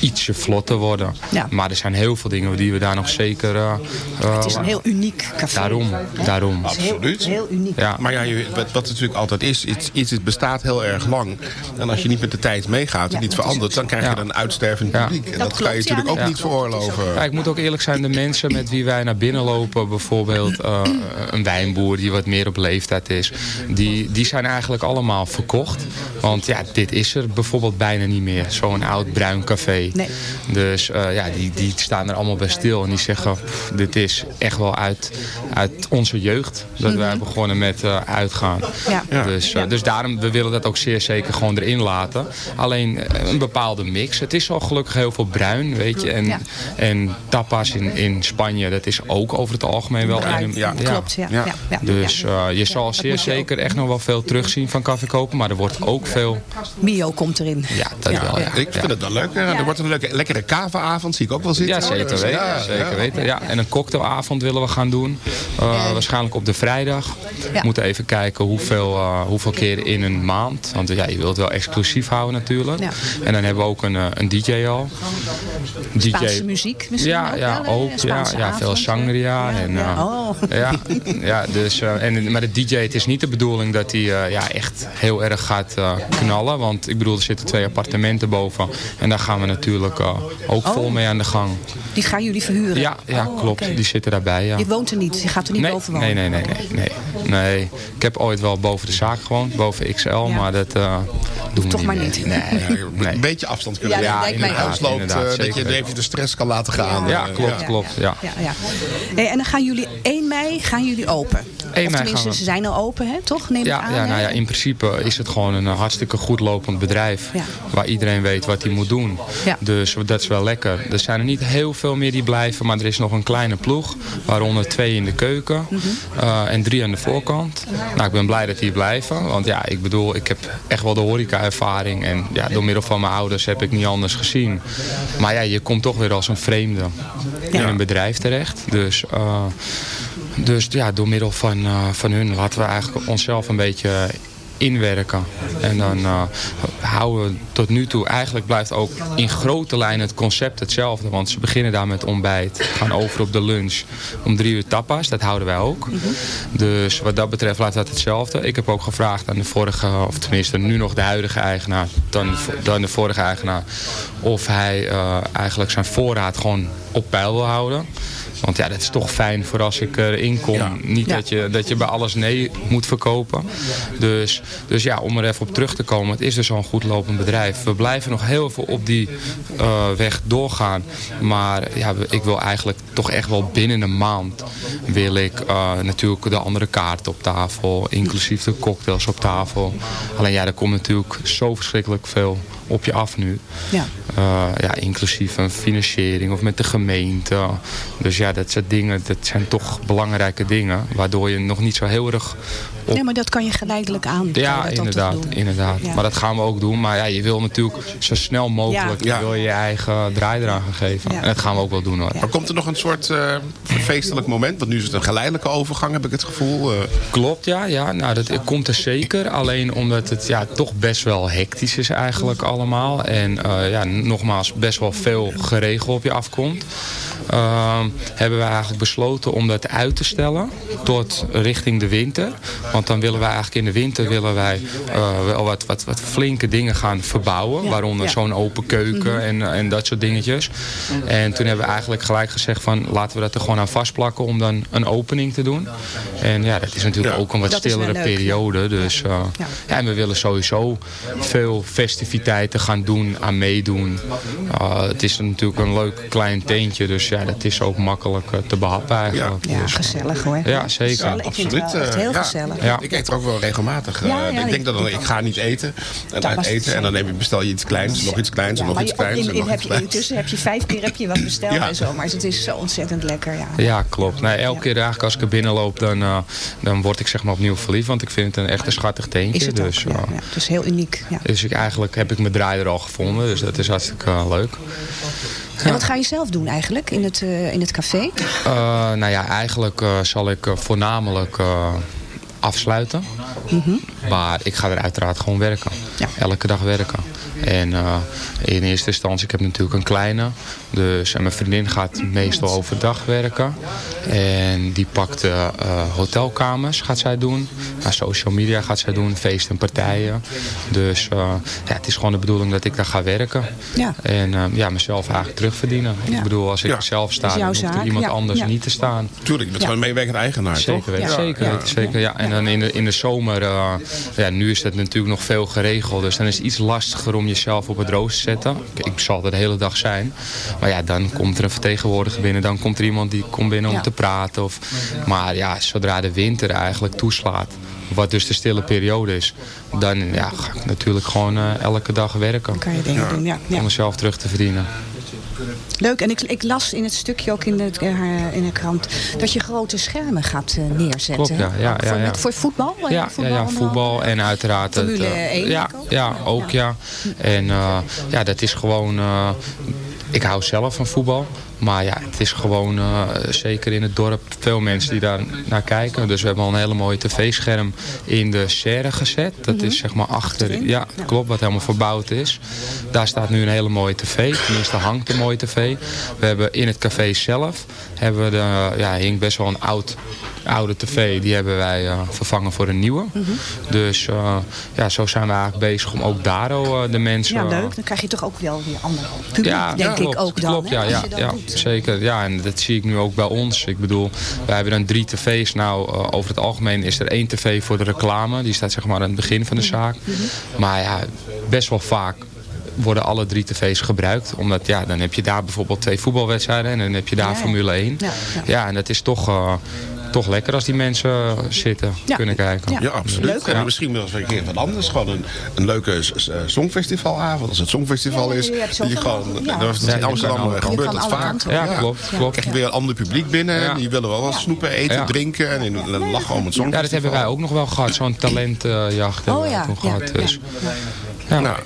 ietsje vlotter worden. Ja. Maar er zijn heel veel dingen die we daar nog zeker... eh, eh, Het is een heel uniek café. Daarom, hè? daarom. Heel, Absoluut. heel uniek. Ja. Maar ja, je- wat, wat natuurlijk altijd is, iets, iets het bestaat heel erg lang. En als je niet met de tijd meegaat en Ja, niet verandert, dan krijg je Ja. een uitstervend Ja. publiek. En Dat dat, kan je natuurlijk ook niet veroorloven. Ja, ik moet ook eerlijk zijn, de mensen met wie wij naar binnen lopen, bijvoorbeeld eh, een wijnboer die wat meer op leeftijd is, die, die zijn eigenlijk allemaal verkocht. Want ja, dit is er bijvoorbeeld bijna niet meer. Zo'n oud bruin café. Nee. Nee. Dus eh, ja, die, die staan er allemaal bij stil. En die zeggen, pff, dit is echt wel uit, uit onze jeugd. Dat wij Mhm. begonnen met eh, uitgaan. Ja. Ja. Dus, eh, dus daarom, we willen dat ook zeer zeker gewoon erin laten. Alleen een bepaalde mix. Het is al gelukkig heel veel bruin, weet je. En, Ja. en tapas in, in Spanje, dat is ook over het algemeen wel... Bruin, in- ja. Klopt, ja. Ja, ja, Dus eh, je zal zeer zeker echt nog wel veel terugzien van Café Kopen. Maar er wordt ook veel... Mio komt erin. Ja, dat wel. Ja. Ik vind het wel leuk. Wordt een leuke, lekkere kaveavond, zie ik ook wel zitten. Ja, zeker weten. ja, zeker weten. Ja. En een cocktailavond willen we gaan doen. Uh, waarschijnlijk op de vrijdag. We Ja. moeten even kijken hoeveel, uh, hoeveel keer in een maand. Want ja, je wilt het wel exclusief houden natuurlijk. Ja. En dan hebben we ook een, uh, een DJ al. DJ. Spaanse muziek misschien Ja, ook ja, ook. Ja, ja, veel sangria. En, ja. uh, Oh. ja, ja, dus, uh, en, maar de DJ, het is niet de bedoeling dat hij uh, ja, echt heel erg gaat uh, knallen. Want ik bedoel, er zitten twee appartementen boven. En daar gaan we natuurlijk uh, ook Oh. vol mee aan de gang. Die gaan jullie verhuren? Ja, ja Oh, klopt. Die zitten daarbij, ja. Je woont er niet, je gaat er niet nee, boven wonen? nee, nee, nee, nee, nee. Nee, ik heb ooit wel boven de zaak gewoond, boven XL, maar dat uh, doen we Toch niet maar niet. Nee, Ja, Een beetje afstand kunnen Ja, mij in het huis ook. loopt, Inderdaad, eh, dat je even de stress kan laten gaan. Ja, Eh, klopt, klopt, ja. Ja, ja. Hey, en dan gaan jullie 1 mei gaan jullie open. 1 of mei tenminste, we- ze zijn al open, hè? toch? Neem Ja, aan, ja, nou ja, in principe is het gewoon een eh, hartstikke goed lopend bedrijf. Ja. Waar iedereen weet wat hij moet doen. Ja. Dus dat is wel lekker. Er zijn er niet heel veel meer die blijven. Maar er is nog een kleine ploeg. Waaronder twee in de keuken. Mhm. eh, en drie aan de voorkant. Nou, ik ben blij dat die blijven. Want ja, ik bedoel, ik heb echt wel de horeca-ervaring. En ja, door middel van mijn ouders heb ik niet anders gezien. Maar ja, je komt toch weer als een vreemde in een bedrijf terecht. Dus... eh, dus ja, door middel van, eh, van hun laten we eigenlijk onszelf een beetje inwerken. En dan eh, houden we tot nu toe, eigenlijk blijft ook in grote lijnen het concept hetzelfde. Want ze beginnen daar met ontbijt, gaan over op de lunch. Om drie uur tapas, dat houden wij ook. Dus wat dat betreft laat dat hetzelfde. Ik heb ook gevraagd aan de vorige, of tenminste nu nog de huidige eigenaar, dan, dan de vorige eigenaar, of hij eh, eigenlijk zijn voorraad gewoon op peil wil houden. Want ja, dat is toch fijn voor als ik erin kom. Niet Ja. dat, je, dat je bij alles nee moet verkopen. Dus, dus ja, om er even op terug te komen. Het is dus al een goed lopend bedrijf. We blijven nog heel veel op die eh, weg doorgaan. Maar ja, ik wil eigenlijk toch echt wel binnen een maand... wil ik eh, natuurlijk de andere kaarten op tafel. Inclusief de cocktails op tafel. Alleen ja, er komt natuurlijk zo verschrikkelijk veel op je af nu. Ja. Eh, ja, inclusief een financiering of met de gemeente. Dus ja, dat soort dingen, dat zijn toch belangrijke dingen. Waardoor je nog niet zo heel erg op... Nee, maar dat kan je geleidelijk aan. Ja, inderdaad, inderdaad. Ja. Maar dat gaan we ook doen. Maar ja, je wil natuurlijk zo snel mogelijk Ja. wil je, je eigen draai eraan gaan geven. Ja. En dat gaan we ook wel doen hoor. Maar komt er nog een soort eh, feestelijk moment? Want nu is het een geleidelijke overgang, heb ik het gevoel. eh. Klopt, ja. ja nou, dat komt er zeker. Alleen omdat het ja, toch best wel hectisch is eigenlijk allemaal. En eh, ja, nogmaals, best wel veel geregeld op je afkomt. Ehm, hebben we eigenlijk besloten om dat uit te stellen tot richting de winter. Want dan willen wij eigenlijk in de winter willen wij, eh, wel wat, wat, wat flinke dingen gaan verbouwen. Ja, Waaronder ja. zo'n open keuken en, en dat soort dingetjes. En toen hebben we eigenlijk gelijk gezegd van laten we dat er gewoon aan vastplakken om dan een opening te doen. En ja, dat is natuurlijk Ja. ook een wat Dat stillere periode. Dus uh, ja. en we willen sowieso veel festiviteiten gaan doen, aan meedoen. Uh, het is natuurlijk een leuk klein teentje, dus ja, dat is ook makkelijk uh, te behappen eigenlijk. Ja, Dus, gezellig hoor. Ja, zeker. Gezellig. Ik vind het wel echt heel ja. gezellig. Ja. Ik eet er ook wel regelmatig. Ja, eh, ja, ik denk dat dan, ik ga niet eten. En het eten. En dan neem je, bestel je iets kleins, nog iets kleins, en nog iets kleins. in, en nog iets kleins. intussen heb je vijf keer heb je wat besteld Ja. en zo. Maar het is zo ontzettend lekker. Ja. Ja, klopt. Nee, elke keer eigenlijk als ik er binnenloop, dan, uh, dan word ik zeg maar opnieuw verliefd. Want ik vind het een echt een schattig teentje. Is het dus, ook, ja, uh, ja. Het is heel uniek. Ja. dus ik, eigenlijk heb ik mijn draai er al gevonden. Dus dat is hartstikke uh, leuk. En wat ga je zelf doen eigenlijk in het, uh, in het café? Uh, nou ja, eigenlijk uh, zal ik voornamelijk afsluiten. Mm -hmm. Maar ik ga er uiteraard gewoon werken. Ja. Elke dag werken. En uh, in eerste instantie, ik heb natuurlijk een kleine. Dus en mijn vriendin gaat meestal overdag werken. En die pakt uh, uh, hotelkamers, gaat zij doen. Social media gaat zij doen, feesten en partijen. Dus ja, het is gewoon de bedoeling dat ik daar ga werken. Ja. En ja, mezelf eigenlijk terugverdienen. Ja. Ik bedoel, als ik Ja. zelf sta, dan hoeft er iemand Ja. anders Ja. niet te staan. Tuurlijk, je bent gewoon een meewerkend eigenaar, Zeker toch? weten, Ja. zeker, zeker. Ja. En dan in de, in de zomer, uh, ja, nu is het natuurlijk nog veel geregeld. Dus dan is het iets lastiger om jezelf op het rooster te zetten. Ik, ik zal er de hele dag zijn. Maar ja, dan komt er een vertegenwoordiger binnen. Dan komt er iemand die komt binnen om Ja. te praten. Of, maar ja, zodra de winter eigenlijk toeslaat, wat dus de stille periode is, dan ja, ga ik natuurlijk gewoon eh, elke dag werken. kan je dingen doen, ja. ja. Om mezelf terug te verdienen. Leuk, en ik, ik las in het stukje ook in de, eh, in de krant... dat je grote schermen gaat eh, neerzetten. Klopt, ja. ja, ja, voor, ja. met- voor voetbal? Ja, ja, ja, onder voetbal en uiteraard... het, Formule eh, 1 ja, ook? ja, ook ja. En eh, ja, dat is gewoon... eh, ik hou zelf van voetbal. Maar ja, het is gewoon, eh, zeker in het dorp, veel mensen die daar naar kijken. Dus we hebben al een hele mooie tv-scherm in de serre gezet. Dat Mhm. is zeg maar achter, ja, klopt, wat helemaal verbouwd is. Daar staat nu een hele mooie tv. Tenminste hangt een mooie tv. We hebben in het café zelf, hebben we de, ja, hing best wel een oud, oude tv. Die hebben wij eh, vervangen voor een nieuwe. Mhm. Dus eh, ja, zo zijn we eigenlijk bezig om ook daar eh, de mensen... Ja, leuk. Dan krijg je toch ook wel weer ander publiek, Ja, denk klopt, ik ook dan. Klopt, ja, ja, ja zeker. Ja, en dat zie ik nu ook bij ons. Ik bedoel, wij hebben dan drie tv's. Nou, over het algemeen is er één tv voor de reclame. Die staat zeg maar aan het begin van de zaak. Maar ja, best wel vaak worden alle drie tv's gebruikt. Omdat ja, dan heb je daar bijvoorbeeld twee voetbalwedstrijden en dan heb je daar Ja. Formule 1. Ja, Ja, ja. en dat is toch, toch lekker als die mensen zitten, Ja. kunnen kijken. Ja, absoluut. En misschien wel eens een keer wat anders. Gewoon een, een leuke eh, songfestivalavond. Als het songfestival Ja, is. je gewoon, ja. dat in Amsterdam eh, gebeurt dat vaak. Ja, klopt, Ja. klopt. krijg je weer een ander publiek binnen. Ja. Die willen wel wat snoepen, eten, Ja. drinken. En lachen om het songfestival. Ja, dat hebben wij ook nog wel gehad. Zo'n talentjacht hebben Oh toen ja, gehad. ja. Dus. Ja. Nou,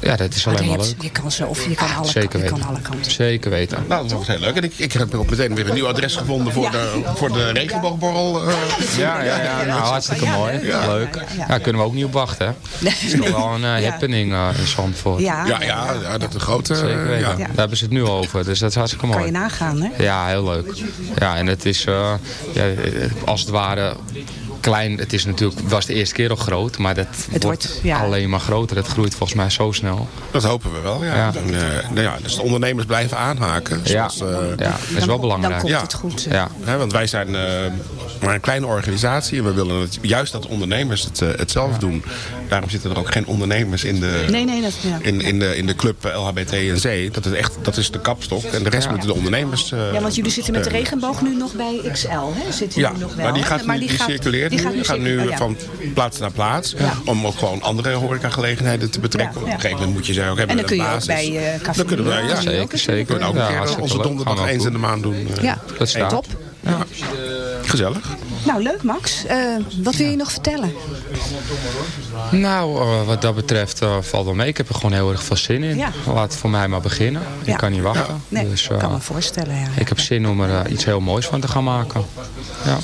ja, dat is alleen je, maar hebt- leuk. je kan zo, of je kan alle, Zeker je weten. kan alle kanten. Zeker weten. nou, dat was heel leuk. En ik, ik heb ook meteen weer een nieuw adres gevonden voor, de, voor de regenboogborrel. eh. Ja, ja, ja, nou hartstikke mooi. Leuk. Ja, kunnen we ook niet op wachten. hè. Het is nog wel een eh, happening eh, in Zandvoort. Ja, Ja, ja, ja, dat is een grote... Zeker weten. ja. Daar hebben ze het nu over, dus dat is hartstikke kan je mooi. nagaan, hè? Ja, heel leuk. Ja, en het is eh, ja, als het ware klein. Het is natuurlijk, was de eerste keer al groot, maar dat Het wordt, wordt, ja. alleen maar groter. Het groeit volgens mij zo snel. Dat hopen we wel, ja. Ja. Dan, eh, nou ja dus de ondernemers blijven aanhaken. Ja, Zoals, eh, ja dat is wel belangrijk. Dan komt Ja. het goed. Ja. Hè, want wij zijn eh, maar een kleine organisatie en we willen het, juist dat ondernemers het, het zelf doen. Daarom zitten er ook geen ondernemers in de, Nee, nee, dat ja. in, in de, in de club LHBT en C. Dat is, echt, dat is de kapstok en de rest Ja. moeten de ondernemers... eh, Ja, want jullie zitten met de regenboog nu nog bij XL, hè? Zitten Ja, jullie nog wel, maar die, gaat nu, die, circuleert die nu. gaat gaat nu oh, ja. van plaats naar plaats. Om ook gewoon andere horecagelegenheden te betrekken. Ja, Op een gegeven moment moet je ze ook hebben En dan kun je ook basis. bij eh Café Dan kunnen wij, ja. Zeker, zeker. We kunnen ook Ja, een keer onze donderdag we eens in de maand doen. eh. Ja, Dat staat. top. Ja. Gezellig. Nou, leuk Max. Eh, wat wil je nog vertellen? Nou, eh, wat dat betreft eh, valt wel mee. Ik heb er gewoon heel erg veel zin in. Ja. Laat het voor mij maar beginnen. Ja. Ik kan niet wachten. Nee, dus, ik kan me voorstellen. Ja. ik heb zin om er iets heel moois van te gaan maken. Ja.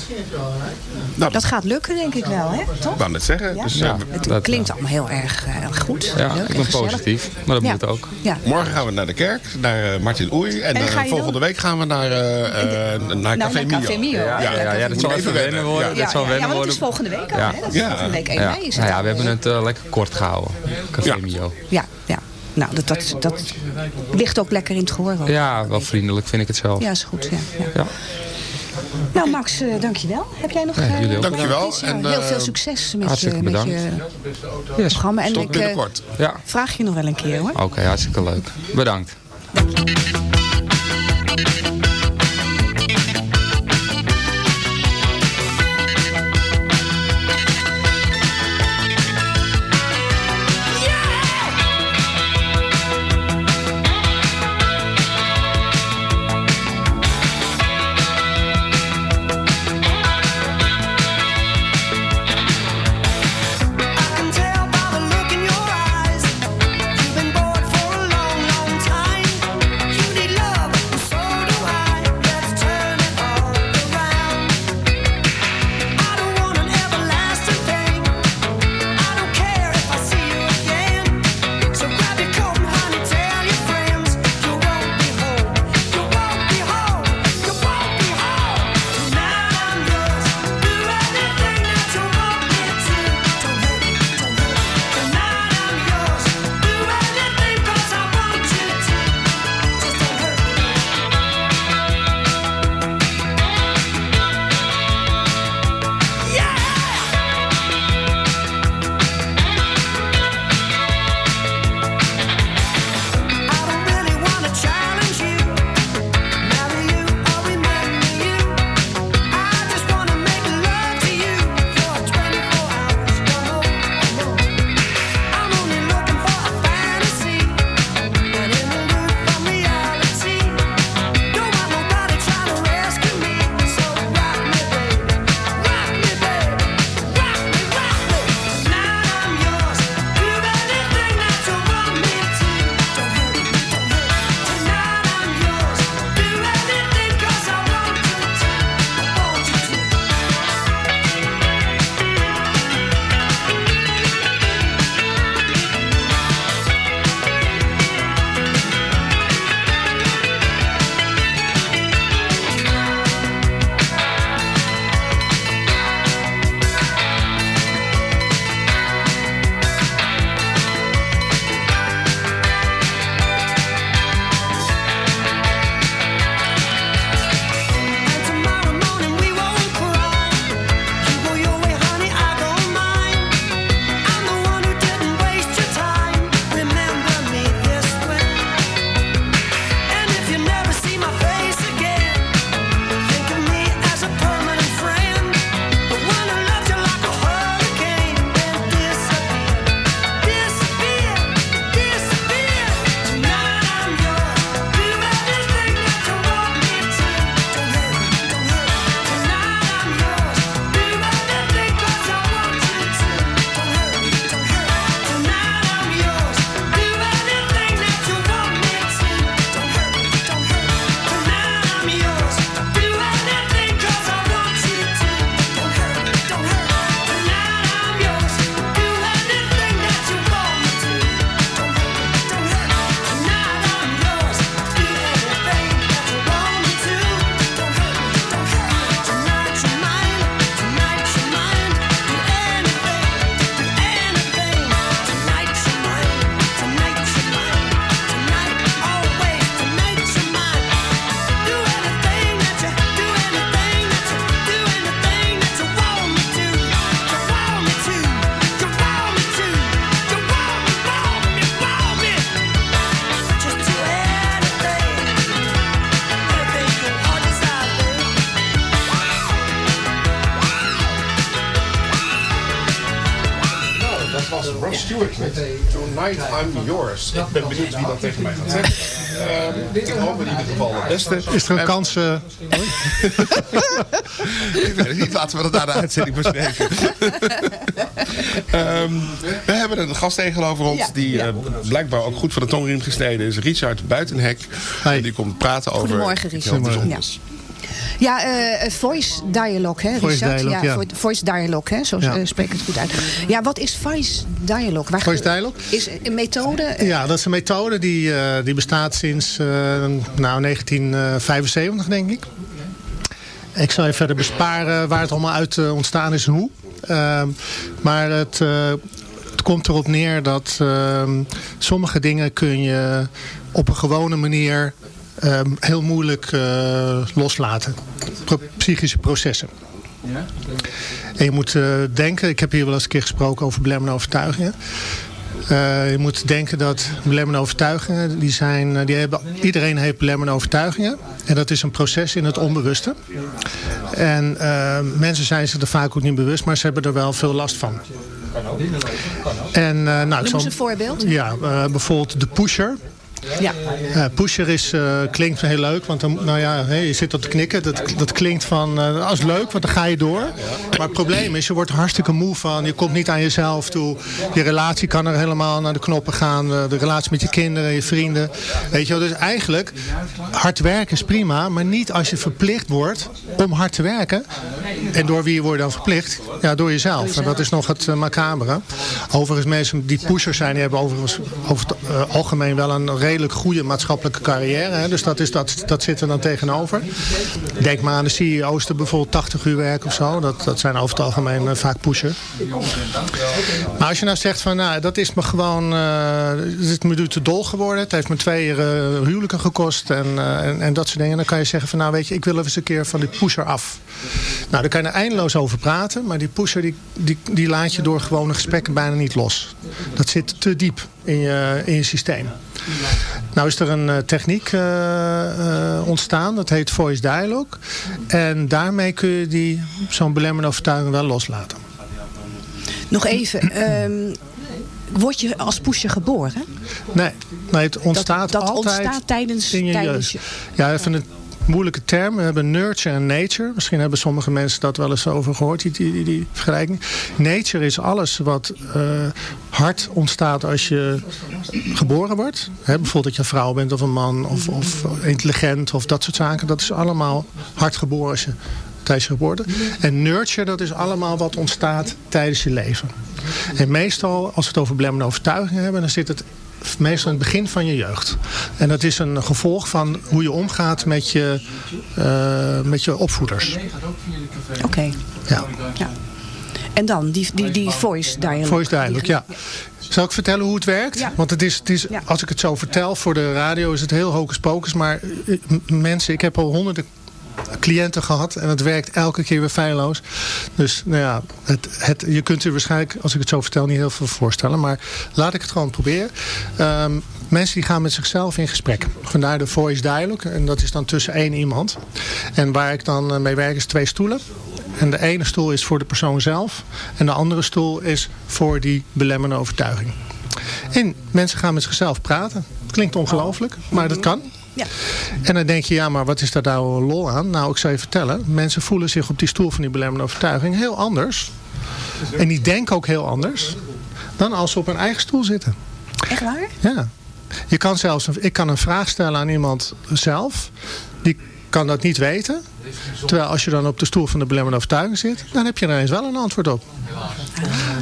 Nou, Dat gaat lukken, denk ik wel, hè? Toch? Ik wou net zeggen. Ja? Dus, Ja. Het Dat, klinkt allemaal heel erg goed. Ja, leuk ik en ben positief. Maar dat Ja. moet ook. Ja. Morgen gaan we naar de kerk, naar Martin Oei. En, En volgende week gaan we naar, eh, eh, naar Nou, Café naar Mio. Café Mio. Ja? Ja, ja, ja, dat zal even wennen worden. Ja. Dat zal ja, wennen ja, want het is volgende week al, Ja. hè? Dat is Ja. volgende week 1 Ja. mei. Is Nou het ja, we hebben het eh, lekker kort gehouden. Café Ja. Mio. Ja, ja. Nou, dat, dat, dat ligt ook lekker in het gehoor. ook. Ja, wel vriendelijk vind ik het zelf. Ja, is goed. Ja, ja. Ja. Nou, Max, eh, dankjewel. Heb jij nog... Ja, eh, ook. Dankjewel. Ja, En, heel veel succes met je, hartstikke met bedankt. je Yes. programma. En Tot ik eh, binnenkort. Ja, vraag je nog wel een keer, hoor. oké, hartstikke leuk. Bedankt. Tonight I'm yours. Ik ben benieuwd wie dat tegen mij gaat zeggen. Ehm, ik hoop in ieder geval het beste. Is er een En- kans... eh, ik weet het niet, laten we dat na de uitzending bespreken. Ehm, we hebben een gast tegenover ons Ja, die eh, blijkbaar ook goed van de tongriem gesneden is. Richard Buitenhek. En die komt praten over... Goedemorgen, Richard. Ja. Ja, eh, voice dialogue, hè, Voice Richard? dialogue, ja. vo- Voice dialogue, hè? Zo Ja. eh, spreek ik het goed uit. Ja, wat is voice dialogue? Waar, Voice dialogue? Is een methode? eh, Ja, dat is een methode die, eh, die bestaat sinds eh, nou, 1975, denk ik. Ik zal je verder besparen waar het allemaal uit eh, ontstaan is en hoe. Ehm, maar het, eh, het komt erop neer dat ehm, sommige dingen kun je op een gewone manier ehm, heel moeilijk eh, loslaten. Pro- psychische processen. En je moet eh, denken, ik heb hier wel eens een keer gesproken over belemmerende overtuigingen. Eh, je moet denken dat belemmerende overtuigingen, die zijn, die hebben, iedereen heeft belemmerende overtuigingen. En dat is een proces in het onbewuste. En eh, mensen zijn zich er vaak ook niet bewust, maar ze hebben er wel veel last van. En, eh, nou, Noem eens een voorbeeld. Ja, eh, bijvoorbeeld de pusher. Ja. Eh, pusher is, eh, klinkt heel leuk, want dan, nou ja, je zit op te knikken. Dat, dat klinkt van, eh als leuk, want dan ga je door. Maar het probleem is, je wordt hartstikke moe van. Je komt niet aan jezelf toe. Je relatie kan er helemaal naar de knoppen gaan. De relatie met je kinderen, je vrienden. Weet je wel, dus eigenlijk, hard werken is prima. Maar niet als je verplicht wordt om hard te werken. En door wie word je dan verplicht? Ja, door jezelf. En dat is nog het uh, macabere. Overigens, mensen die pushers zijn, die hebben overigens over het algemeen wel een redelijk goede maatschappelijke carrière. Hè. Dus dat, is, dat, dat zit er dan tegenover. Denk maar aan de CEO's die bijvoorbeeld 80 uur werken of zo. Dat, dat zijn over het algemeen eh, vaak pushers. Maar als je nou zegt van, nou, dat is me gewoon, eh, het me te dol geworden. Het heeft me twee eh, huwelijken gekost en, en, en dat soort dingen. Dan kan je zeggen van, nou weet je, ik wil even eens een keer van die pusher af. Nou, daar kan je er eindeloos over praten. Maar die pusher, die, die, die laat je door gewone gesprekken bijna niet los. Dat zit te diep in je, in je systeem. Nou is er een eh, techniek eh, eh, ontstaan, dat heet Voice Dialogue. En daarmee kun je die zo'n belemmerende overtuiging wel loslaten. Nog even. ehm, word je als pusher geboren? Nee, nee het ontstaat dat altijd ontstaat tijdens, je tijdens jeugd. Ja, even een moeilijke term. We hebben nurture en nature. Misschien hebben sommige mensen dat wel eens over gehoord, die, die, die, vergelijking. Nature is alles wat eh, hard ontstaat als je geboren wordt. Bijvoorbeeld dat je een vrouw bent of een man of, of intelligent of dat soort zaken. Dat is allemaal hard geboren als je tijdens je geboorte. En nurture, dat is allemaal wat ontstaat tijdens je leven. En meestal, als we het over belemmerende overtuigingen hebben, dan zit het meestal in het begin van je jeugd. En dat is een gevolg van hoe je omgaat met je, eh, met je opvoeders. Oké. Ja. Ja. En dan, die, die, die voice dialogue. Voice dialogue, ja. Zal ik vertellen hoe het werkt? Want het is, het is, als ik het zo vertel voor de radio is het heel hocus pocus. Maar eh, mensen, ik heb al honderden cliënten gehad en het werkt elke keer weer feilloos. Dus nou ja, het, het, je kunt u waarschijnlijk, als ik het zo vertel, niet heel veel voorstellen. Maar laat ik het gewoon proberen. Ehm, mensen die gaan met zichzelf in gesprek. Vandaar de voice dialogue. En dat is dan tussen één iemand. En waar ik dan eh, mee werk is twee stoelen. En de ene stoel is voor de persoon zelf. En de andere stoel is voor die belemmerende overtuiging. En mensen gaan met zichzelf praten. Klinkt ongelooflijk, maar dat kan. Ja. En dan denk je, ja, maar wat is daar nou lol aan? Nou, ik zal je vertellen. Mensen voelen zich op die stoel van die belemmerende overtuiging heel anders. En die denken ook heel anders. Dan als ze op hun eigen stoel zitten. Echt waar? Ja. Je kan zelfs, ik kan een vraag stellen aan iemand zelf. Die kan dat niet weten. Terwijl als je dan op de stoel van de belemmerende overtuiging zit, dan heb je er ineens wel een antwoord op.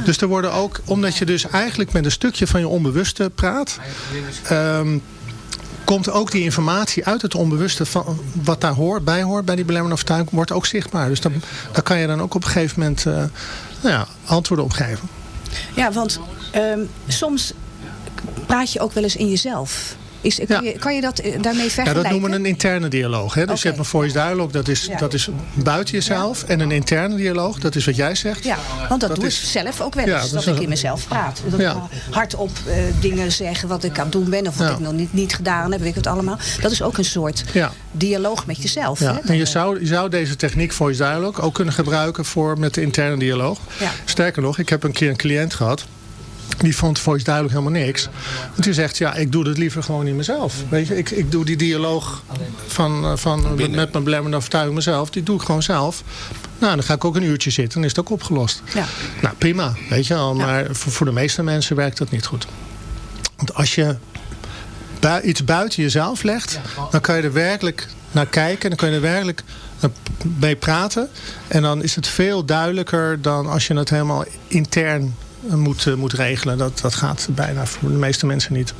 Dus er worden ook, omdat je dus eigenlijk met een stukje van je onbewuste praat, ehm, komt ook die informatie uit het onbewuste van wat daar hoort, bij hoort bij die belemmerende overtuiging, wordt ook zichtbaar. Dus dan, daar kan je dan ook op een gegeven moment eh, nou ja, antwoorden op geven. Ja, want ehm, soms praat je ook wel eens in jezelf. Is, kan, je, kan je dat eh, daarmee Ja, vergelijken? dat noemen we een interne dialoog. Hè? Dus je hebt een voice dialogue, dat is, Ja. dat is buiten jezelf. En een interne dialoog, dat is wat jij zegt. Ja, want dat, Dat doe is- ik zelf ook wel Ja, eens. dat dat is ik in mezelf praat. Dat Ja. ik hardop eh, dingen zeg wat ik aan het doen ben. Of wat Ja. ik nog niet, niet gedaan heb. Weet ik het allemaal. Dat is ook een soort Ja. dialoog met jezelf. Ja, Hè? en je zou, je zou deze techniek voice dialogue ook kunnen gebruiken voor met de interne dialoog. Ja. Sterker nog, ik heb een keer een cliënt gehad. Die vond voice duidelijk helemaal niks. Want die zegt, ja, ik doe het liever gewoon in mezelf. Weet je, ik, ik doe die dialoog van, eh, van, met, met mijn belemmerende overtuiging mezelf. Die doe ik gewoon zelf. Nou, dan ga ik ook een uurtje zitten. Dan is het ook opgelost. Ja. Nou, prima. Weet je wel. Maar voor, voor de meeste mensen werkt dat niet goed. Want als je bui- iets buiten jezelf legt, dan kan je er werkelijk naar kijken. Dan kan je er werkelijk mee praten. En dan is het veel duidelijker dan als je het helemaal intern moet, eh, moet regelen. Dat, dat gaat bijna voor de meeste mensen niet.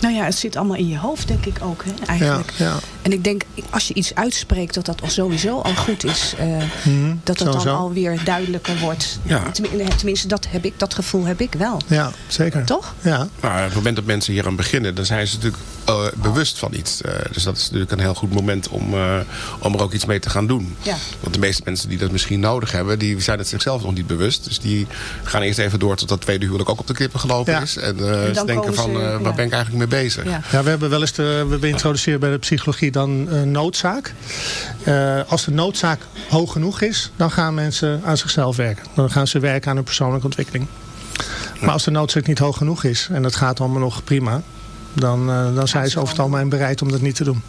Nou ja, het zit allemaal in je hoofd, denk ik ook, hè, eigenlijk. Ja, ja. En ik denk, als je iets uitspreekt, dat dat al sowieso al goed is. eh, Mhm, dat het dan alweer duidelijker wordt. Ja. Tenmin- Tenminste, dat, heb ik, dat gevoel heb ik wel. Ja, zeker. Toch? Ja. Maar op het moment dat mensen hier aan beginnen, dan zijn ze natuurlijk eh, bewust van iets. Eh, dus dat is natuurlijk een heel goed moment om, eh, om er ook iets mee te gaan doen. Ja. Want de meeste mensen die dat misschien nodig hebben, die zijn het zichzelf nog niet bewust. Dus die gaan eerst even door tot dat tweede huwelijk ook op de klippen gelopen Ja. is. En, eh, ze denken van, ze- eh, waar ben ik eigenlijk mee bezig? Ja. Ja, we hebben wel eens de, we bij de psychologie dan eh, noodzaak. Eh, als de noodzaak hoog genoeg is, dan gaan mensen aan zichzelf werken. Dan gaan ze werken aan hun persoonlijke ontwikkeling. Maar als de noodzaak niet hoog genoeg is en het gaat allemaal nog prima, dan, eh, dan zijn ze over het algemeen bereid om dat niet te doen.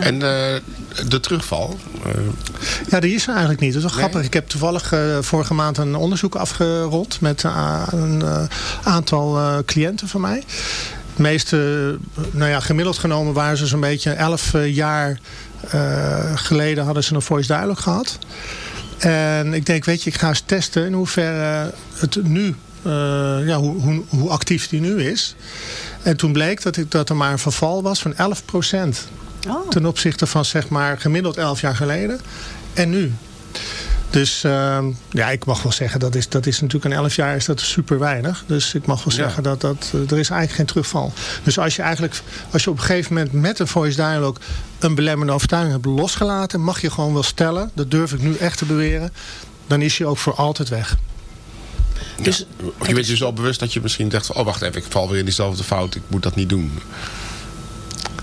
En eh, de terugval. eh, Ja, die is er eigenlijk niet. Dat is wel grappig. Ik heb toevallig vorige maand een onderzoek afgerond met een eh, aantal eh, cliënten van mij. Meeste, eh, nou ja, gemiddeld genomen waren ze zo'n beetje 11 eh, jaar eh, geleden hadden ze een voice dialogue gehad. En ik denk, weet je, ik ga eens testen in hoeverre het nu, ja, hoe, hoe, hoe actief die nu is. En toen bleek dat, ik, dat er maar een verval was van 11 procent. Ten opzichte van zeg maar gemiddeld 11 jaar geleden. En nu. Dus ehm, ja, ik mag wel zeggen, dat is, dat is natuurlijk in 11 jaar is dat super weinig. Dus ik mag wel Ja. zeggen dat, dat eh, er is eigenlijk geen terugval. Dus als je eigenlijk, als je op een gegeven moment met een voice dialogue een belemmerende overtuiging hebt losgelaten, mag je gewoon wel stellen, dat durf ik nu echt te beweren, dan is je ook voor altijd weg. Dus, of je bent je dus al bewust dat je misschien denkt van, oh wacht even, ik val weer in diezelfde fout, ik moet dat niet doen.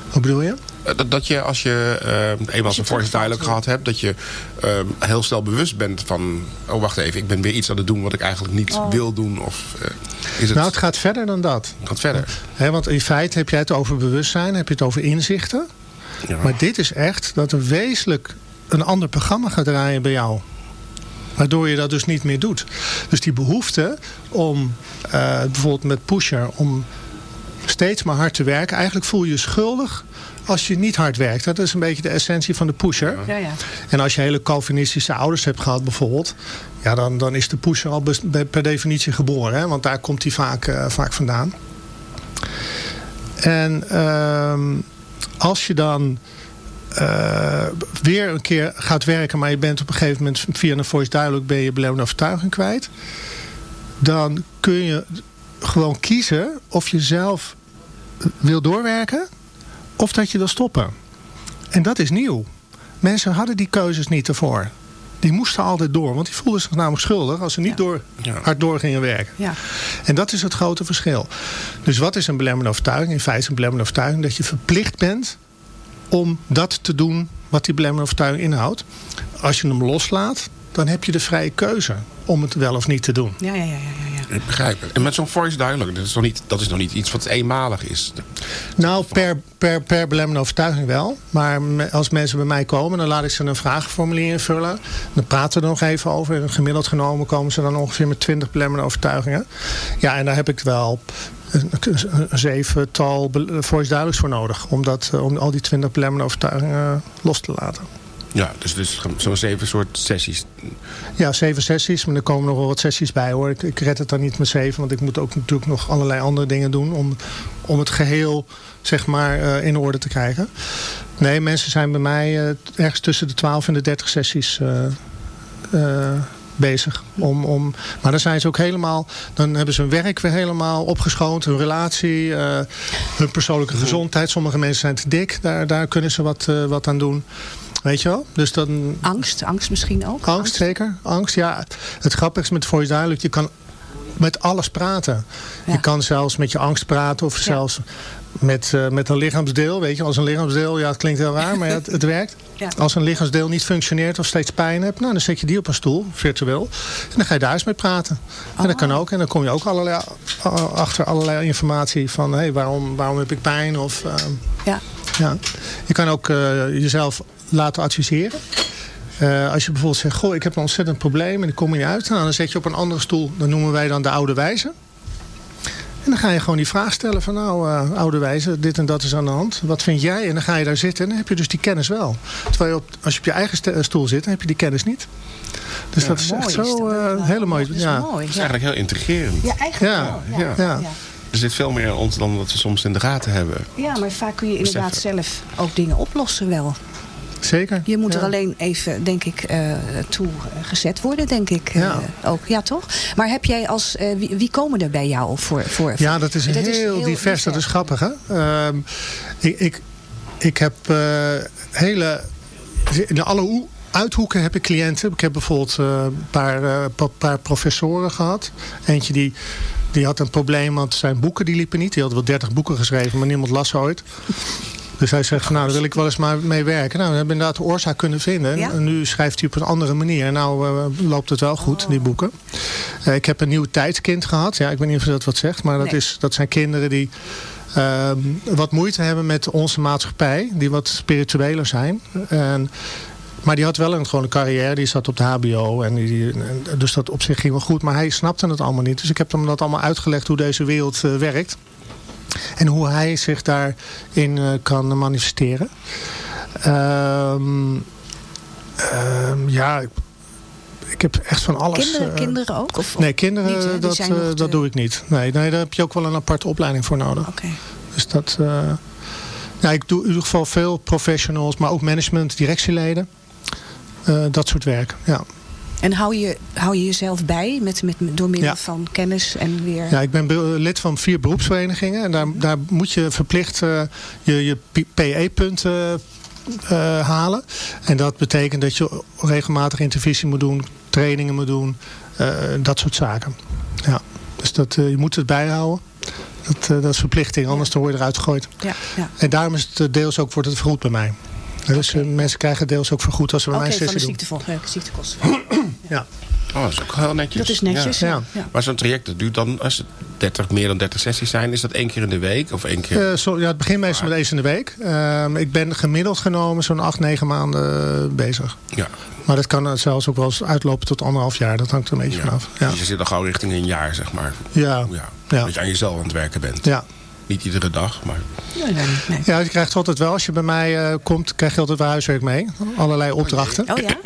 Hoe bedoel je? Eh, Dat, dat je als je eh, eenmaal zo'n voice dialogue gehad hebt, dat je eh, heel snel bewust bent van, oh wacht even, ik ben weer iets aan het doen wat ik eigenlijk niet Oh. wil doen. Of eh, is het... Nou, het gaat verder dan dat. Het gaat verder. Hè, want in feite heb jij het over bewustzijn, heb je het over inzichten. Maar dit is echt dat er wezenlijk een ander programma gaat draaien bij jou. Waardoor je dat dus niet meer doet. Dus die behoefte om eh, bijvoorbeeld met pusher om steeds maar hard te werken. Eigenlijk voel je je schuldig als je niet hard werkt. Dat is een beetje de essentie van de pusher. Ja, ja. En als je hele Calvinistische ouders hebt gehad bijvoorbeeld. Ja, dan, dan is de pusher al per definitie geboren. Hè? Want daar komt hij vaak, eh, vaak vandaan. En ehm, als je dan eh, weer een keer gaat werken... maar je bent op een gegeven moment via een voice dialogue... ben je belemmerende overtuiging kwijt... dan kun je gewoon kiezen of je zelf wil doorwerken... of dat je wil stoppen. En dat is nieuw. Mensen hadden die keuzes niet ervoor. Die moesten altijd door, want die voelden zich namelijk schuldig... als ze niet door, hard door gingen werken. Ja. En dat is het grote verschil. Dus wat is een belemmerende overtuiging? In feite is een belemmerende overtuiging dat je verplicht bent om dat te doen wat die belemmerende overtuiging inhoudt. Als je hem loslaat, dan heb je de vrije keuze om het wel of niet te doen. Ja, ja, ja, ja, ja. Ik begrijp het. En met zo'n voice dialogue, dat is, nog niet, dat is nog niet iets wat eenmalig is. Nou, per, per, per belemmerende overtuiging wel. Maar als mensen bij mij komen, dan laat ik ze een vragenformulier invullen. Dan praten we er nog even over. En gemiddeld genomen komen ze dan ongeveer met 20 belemmerende overtuigingen. Ja, en daar heb ik wel een, zevental voice dialogues voor nodig. Om, dat, eh, om al die 20 belemmerende overtuigingen eh, los te laten. Ja, dus, dus zo'n zeven soort sessies. Ja, zeven sessies. Maar er komen nog wel wat sessies bij hoor. Ik, ik red het dan niet met zeven. Want ik moet ook natuurlijk nog allerlei andere dingen doen. Om, om het geheel zeg maar eh, in orde te krijgen. Nee, mensen zijn bij mij eh, ergens tussen de 12 en de 30 sessies eh, bezig. Om, om, maar dan zijn ze ook helemaal, dan hebben ze hun werk weer helemaal opgeschoond, hun relatie, hun persoonlijke gezondheid. Sommige mensen zijn te dik, daar, daar kunnen ze wat, wat aan doen. Weet je wel? Dus dan, Angst, angst misschien ook. Angst, zeker. Angst, ja. Het grappige is met Voice Dialogue, je kan met alles praten. Je kan zelfs met je angst praten of zelfs met, eh, met een lichaamsdeel. Weet je, als een lichaamsdeel, ja, het klinkt heel raar, maar ja, het, het werkt. Als een lichaamsdeel niet functioneert of steeds pijn hebt, nou, dan zet je die op een stoel, virtueel. En dan ga je daar eens mee praten. En dat kan ook. En dan kom je ook allerlei, achter allerlei informatie van hey, waarom, waarom heb ik pijn? Of, ehm, Ja. ja. Je kan ook eh, jezelf laten adviseren. Eh, als je bijvoorbeeld zegt, goh, ik heb een ontzettend probleem en ik kom er niet uit. Nou, dan zet je op een andere stoel, dat noemen wij dan de oude wijze. En dan ga je gewoon die vraag stellen van nou, eh, oude wijze, dit en dat is aan de hand. Wat vind jij? En dan ga je daar zitten en dan heb je dus die kennis wel. Terwijl je op, als je op je eigen eh, stoel zit, dan heb je die kennis niet. Dus dat is echt zo eh, hele mooi. Ja. Dat is eigenlijk heel intrigerend. Ja, eigenlijk Ja, wel. ja, ja. Er zit veel meer in ons dan wat we soms in de gaten hebben. Ja, maar vaak kun je inderdaad Beseffen. zelf ook dingen oplossen wel. Zeker. Je moet ja. er alleen even, denk ik, eh, toe eh, gezet worden, denk ik. eh, Ja. ook, ja, toch? Maar heb jij als, eh, wie, wie komen er bij jou voor? voor Ja, dat is heel, divers. Dat is grappig, hè? Ehm, ik, ik, ik heb eh, hele... In alle hoe- uithoeken heb ik cliënten. Ik heb bijvoorbeeld eh, een paar, eh, pa- paar professoren gehad. Eentje die, die had een probleem, want zijn boeken die liepen niet. Die had wel 30 boeken geschreven, maar niemand las ooit. Dus hij zegt van nou, daar wil ik wel eens maar mee werken. Nou, we hebben inderdaad de oorzaak kunnen vinden. Ja? En nu schrijft hij op een andere manier. Nou eh, loopt het wel goed, die boeken. Eh, ik heb een nieuw tijdskind gehad. Ja, ik weet niet of dat wat zegt. Maar dat, Nee. is, dat zijn kinderen die ehm, wat moeite hebben met onze maatschappij. Die wat spiritueler zijn. En, maar die had wel een, gewoon een carrière. Die zat op de hbo. En die, dus dat op zich ging wel goed. Maar hij snapte het allemaal niet. Dus ik heb hem dat allemaal uitgelegd hoe deze wereld eh, werkt. En hoe hij zich daarin eh, kan manifesteren. Ehm, ehm, ja, ik, heb echt van alles. Kinderen, eh, kinderen ook? Of, Nee, kinderen, niet, hè? Die dat, eh, nog dat te- doe ik niet. Nee, nee, daar heb je ook wel een aparte opleiding voor nodig. Oké. Dus dat... ja, ik doe in ieder geval veel professionals, maar ook management, directieleden. Dat soort werk, ja. En hou je, hou je jezelf bij met, met, door middel Ja. van kennis en weer... Ja, ik ben be- lid van vier beroepsverenigingen. En daar, daar moet je verplicht eh, je, je PE-punten eh, halen. En dat betekent dat je regelmatig intervisie moet doen, trainingen moet doen. eh, dat soort zaken. Ja. Dus dat, je moet het bijhouden. Dat, dat is verplichting, anders dan word je eruit gegooid. Ja, ja. En daarom is het deels ook, wordt het vergoed bij mij. Dus mensen krijgen deels ook vergoed als ze bij Oké, mij van sessie de doen. ziektefonds, eh, ziektekosten. Ja. Oh, dat is ook heel netjes. Dat is netjes, ja. Ja. Maar zo'n traject, dat duurt dan, als het 30, meer dan 30 sessies zijn, is dat één keer in de week? Of één keer... Eh, zo, ja, het begint meestal met eens in de week. Ehm, ik ben gemiddeld genomen zo'n acht, negen maanden eh, bezig. Ja. Maar dat kan eh, zelfs ook wel eens uitlopen tot anderhalf jaar. Dat hangt er een beetje vanaf. Ja. Dus je zit al gauw richting een jaar, zeg maar. Ja. ja. Ja. Dat je aan jezelf aan het werken bent. Ja. Niet iedere dag, maar... Nee, nee, nee. ja, je krijgt altijd wel. Als je bij mij eh, komt, krijg je altijd wel huiswerk mee. Allerlei opdrachten. Oh ja?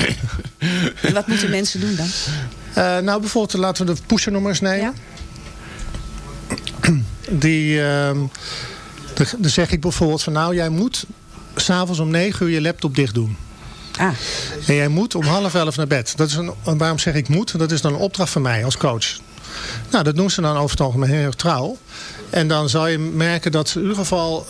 En wat moeten mensen doen dan? Eh, nou, bijvoorbeeld, laten we de pushernummers nemen. Die, ehm, dan, zeg ik bijvoorbeeld van nou, jij moet s'avonds om 9 uur je laptop dicht doen. Ah. En jij moet om half elf naar bed. Dat is een, en waarom zeg ik moet? Dat is dan een opdracht van mij als coach. Nou, dat doen ze dan over het algemeen heel trouw. En dan zal je merken dat ze in ieder geval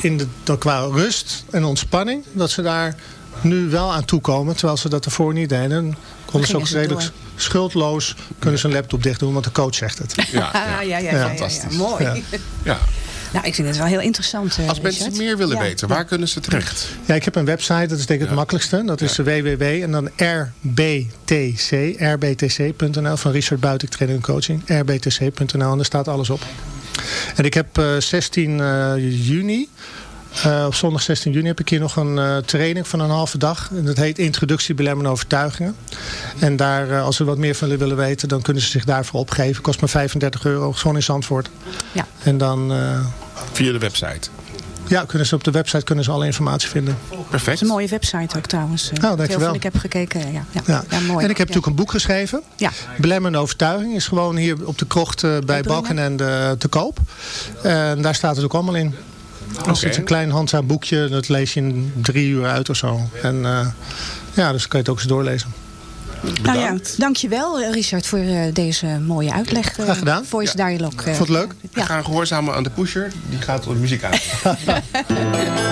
in de, dan qua rust en ontspanning, dat ze daar nu wel aan toekomen, terwijl ze dat ervoor niet deden. Dan konden ze ook redelijk door. schuldloos kunnen ze een laptop dicht doen, want de coach zegt het. Ja, ja, ja, ja, ja, Fantastisch. mooi. Ja. Ja. Nou, ik vind het wel heel interessant. eh, Als mensen Richard. meer willen Ja. weten, waar kunnen ze terecht? Ja, ik heb een website, dat is denk ik het makkelijkste. Dat is www en dan rbtc, rbtc.nl van Richard Buiten Training en Coaching. rbtc.nl en daar staat alles op. En ik heb eh, 16 eh, juni, eh, op zondag 16 juni heb ik hier nog een eh, training van een halve dag. En dat heet Introductie Belemmerende Overtuigingen. En daar, eh, als ze wat meer van willen weten, dan kunnen ze zich daarvoor opgeven. Kost maar 35 euro, gewoon in Zandvoort. Ja. En dan... eh, Via de website. Ja, kunnen ze op de website kunnen ze alle informatie vinden. Perfect. Het is een mooie website ook trouwens. eh. Nou, dankjewel. Heel veel, ik heb gekeken. Ja, ja. Ja. ja mooi. En ik heb Ja. natuurlijk een boek geschreven. Ja. Belemmerende overtuiging is gewoon hier op de krocht eh, bij Balkenende te koop. En daar staat het ook allemaal in. Dus het is een klein handzaam boekje. Dat lees je in drie uur uit of zo. En eh, ja, dus dan kan je het ook eens doorlezen. Nou ja, dankjewel eh, Richard voor eh, deze mooie uitleg. eh, Graag gedaan. Voice Dialogue. eh. Vond het leuk? We gaan gehoorzamen aan de pusher. Die gaat de muziek uit.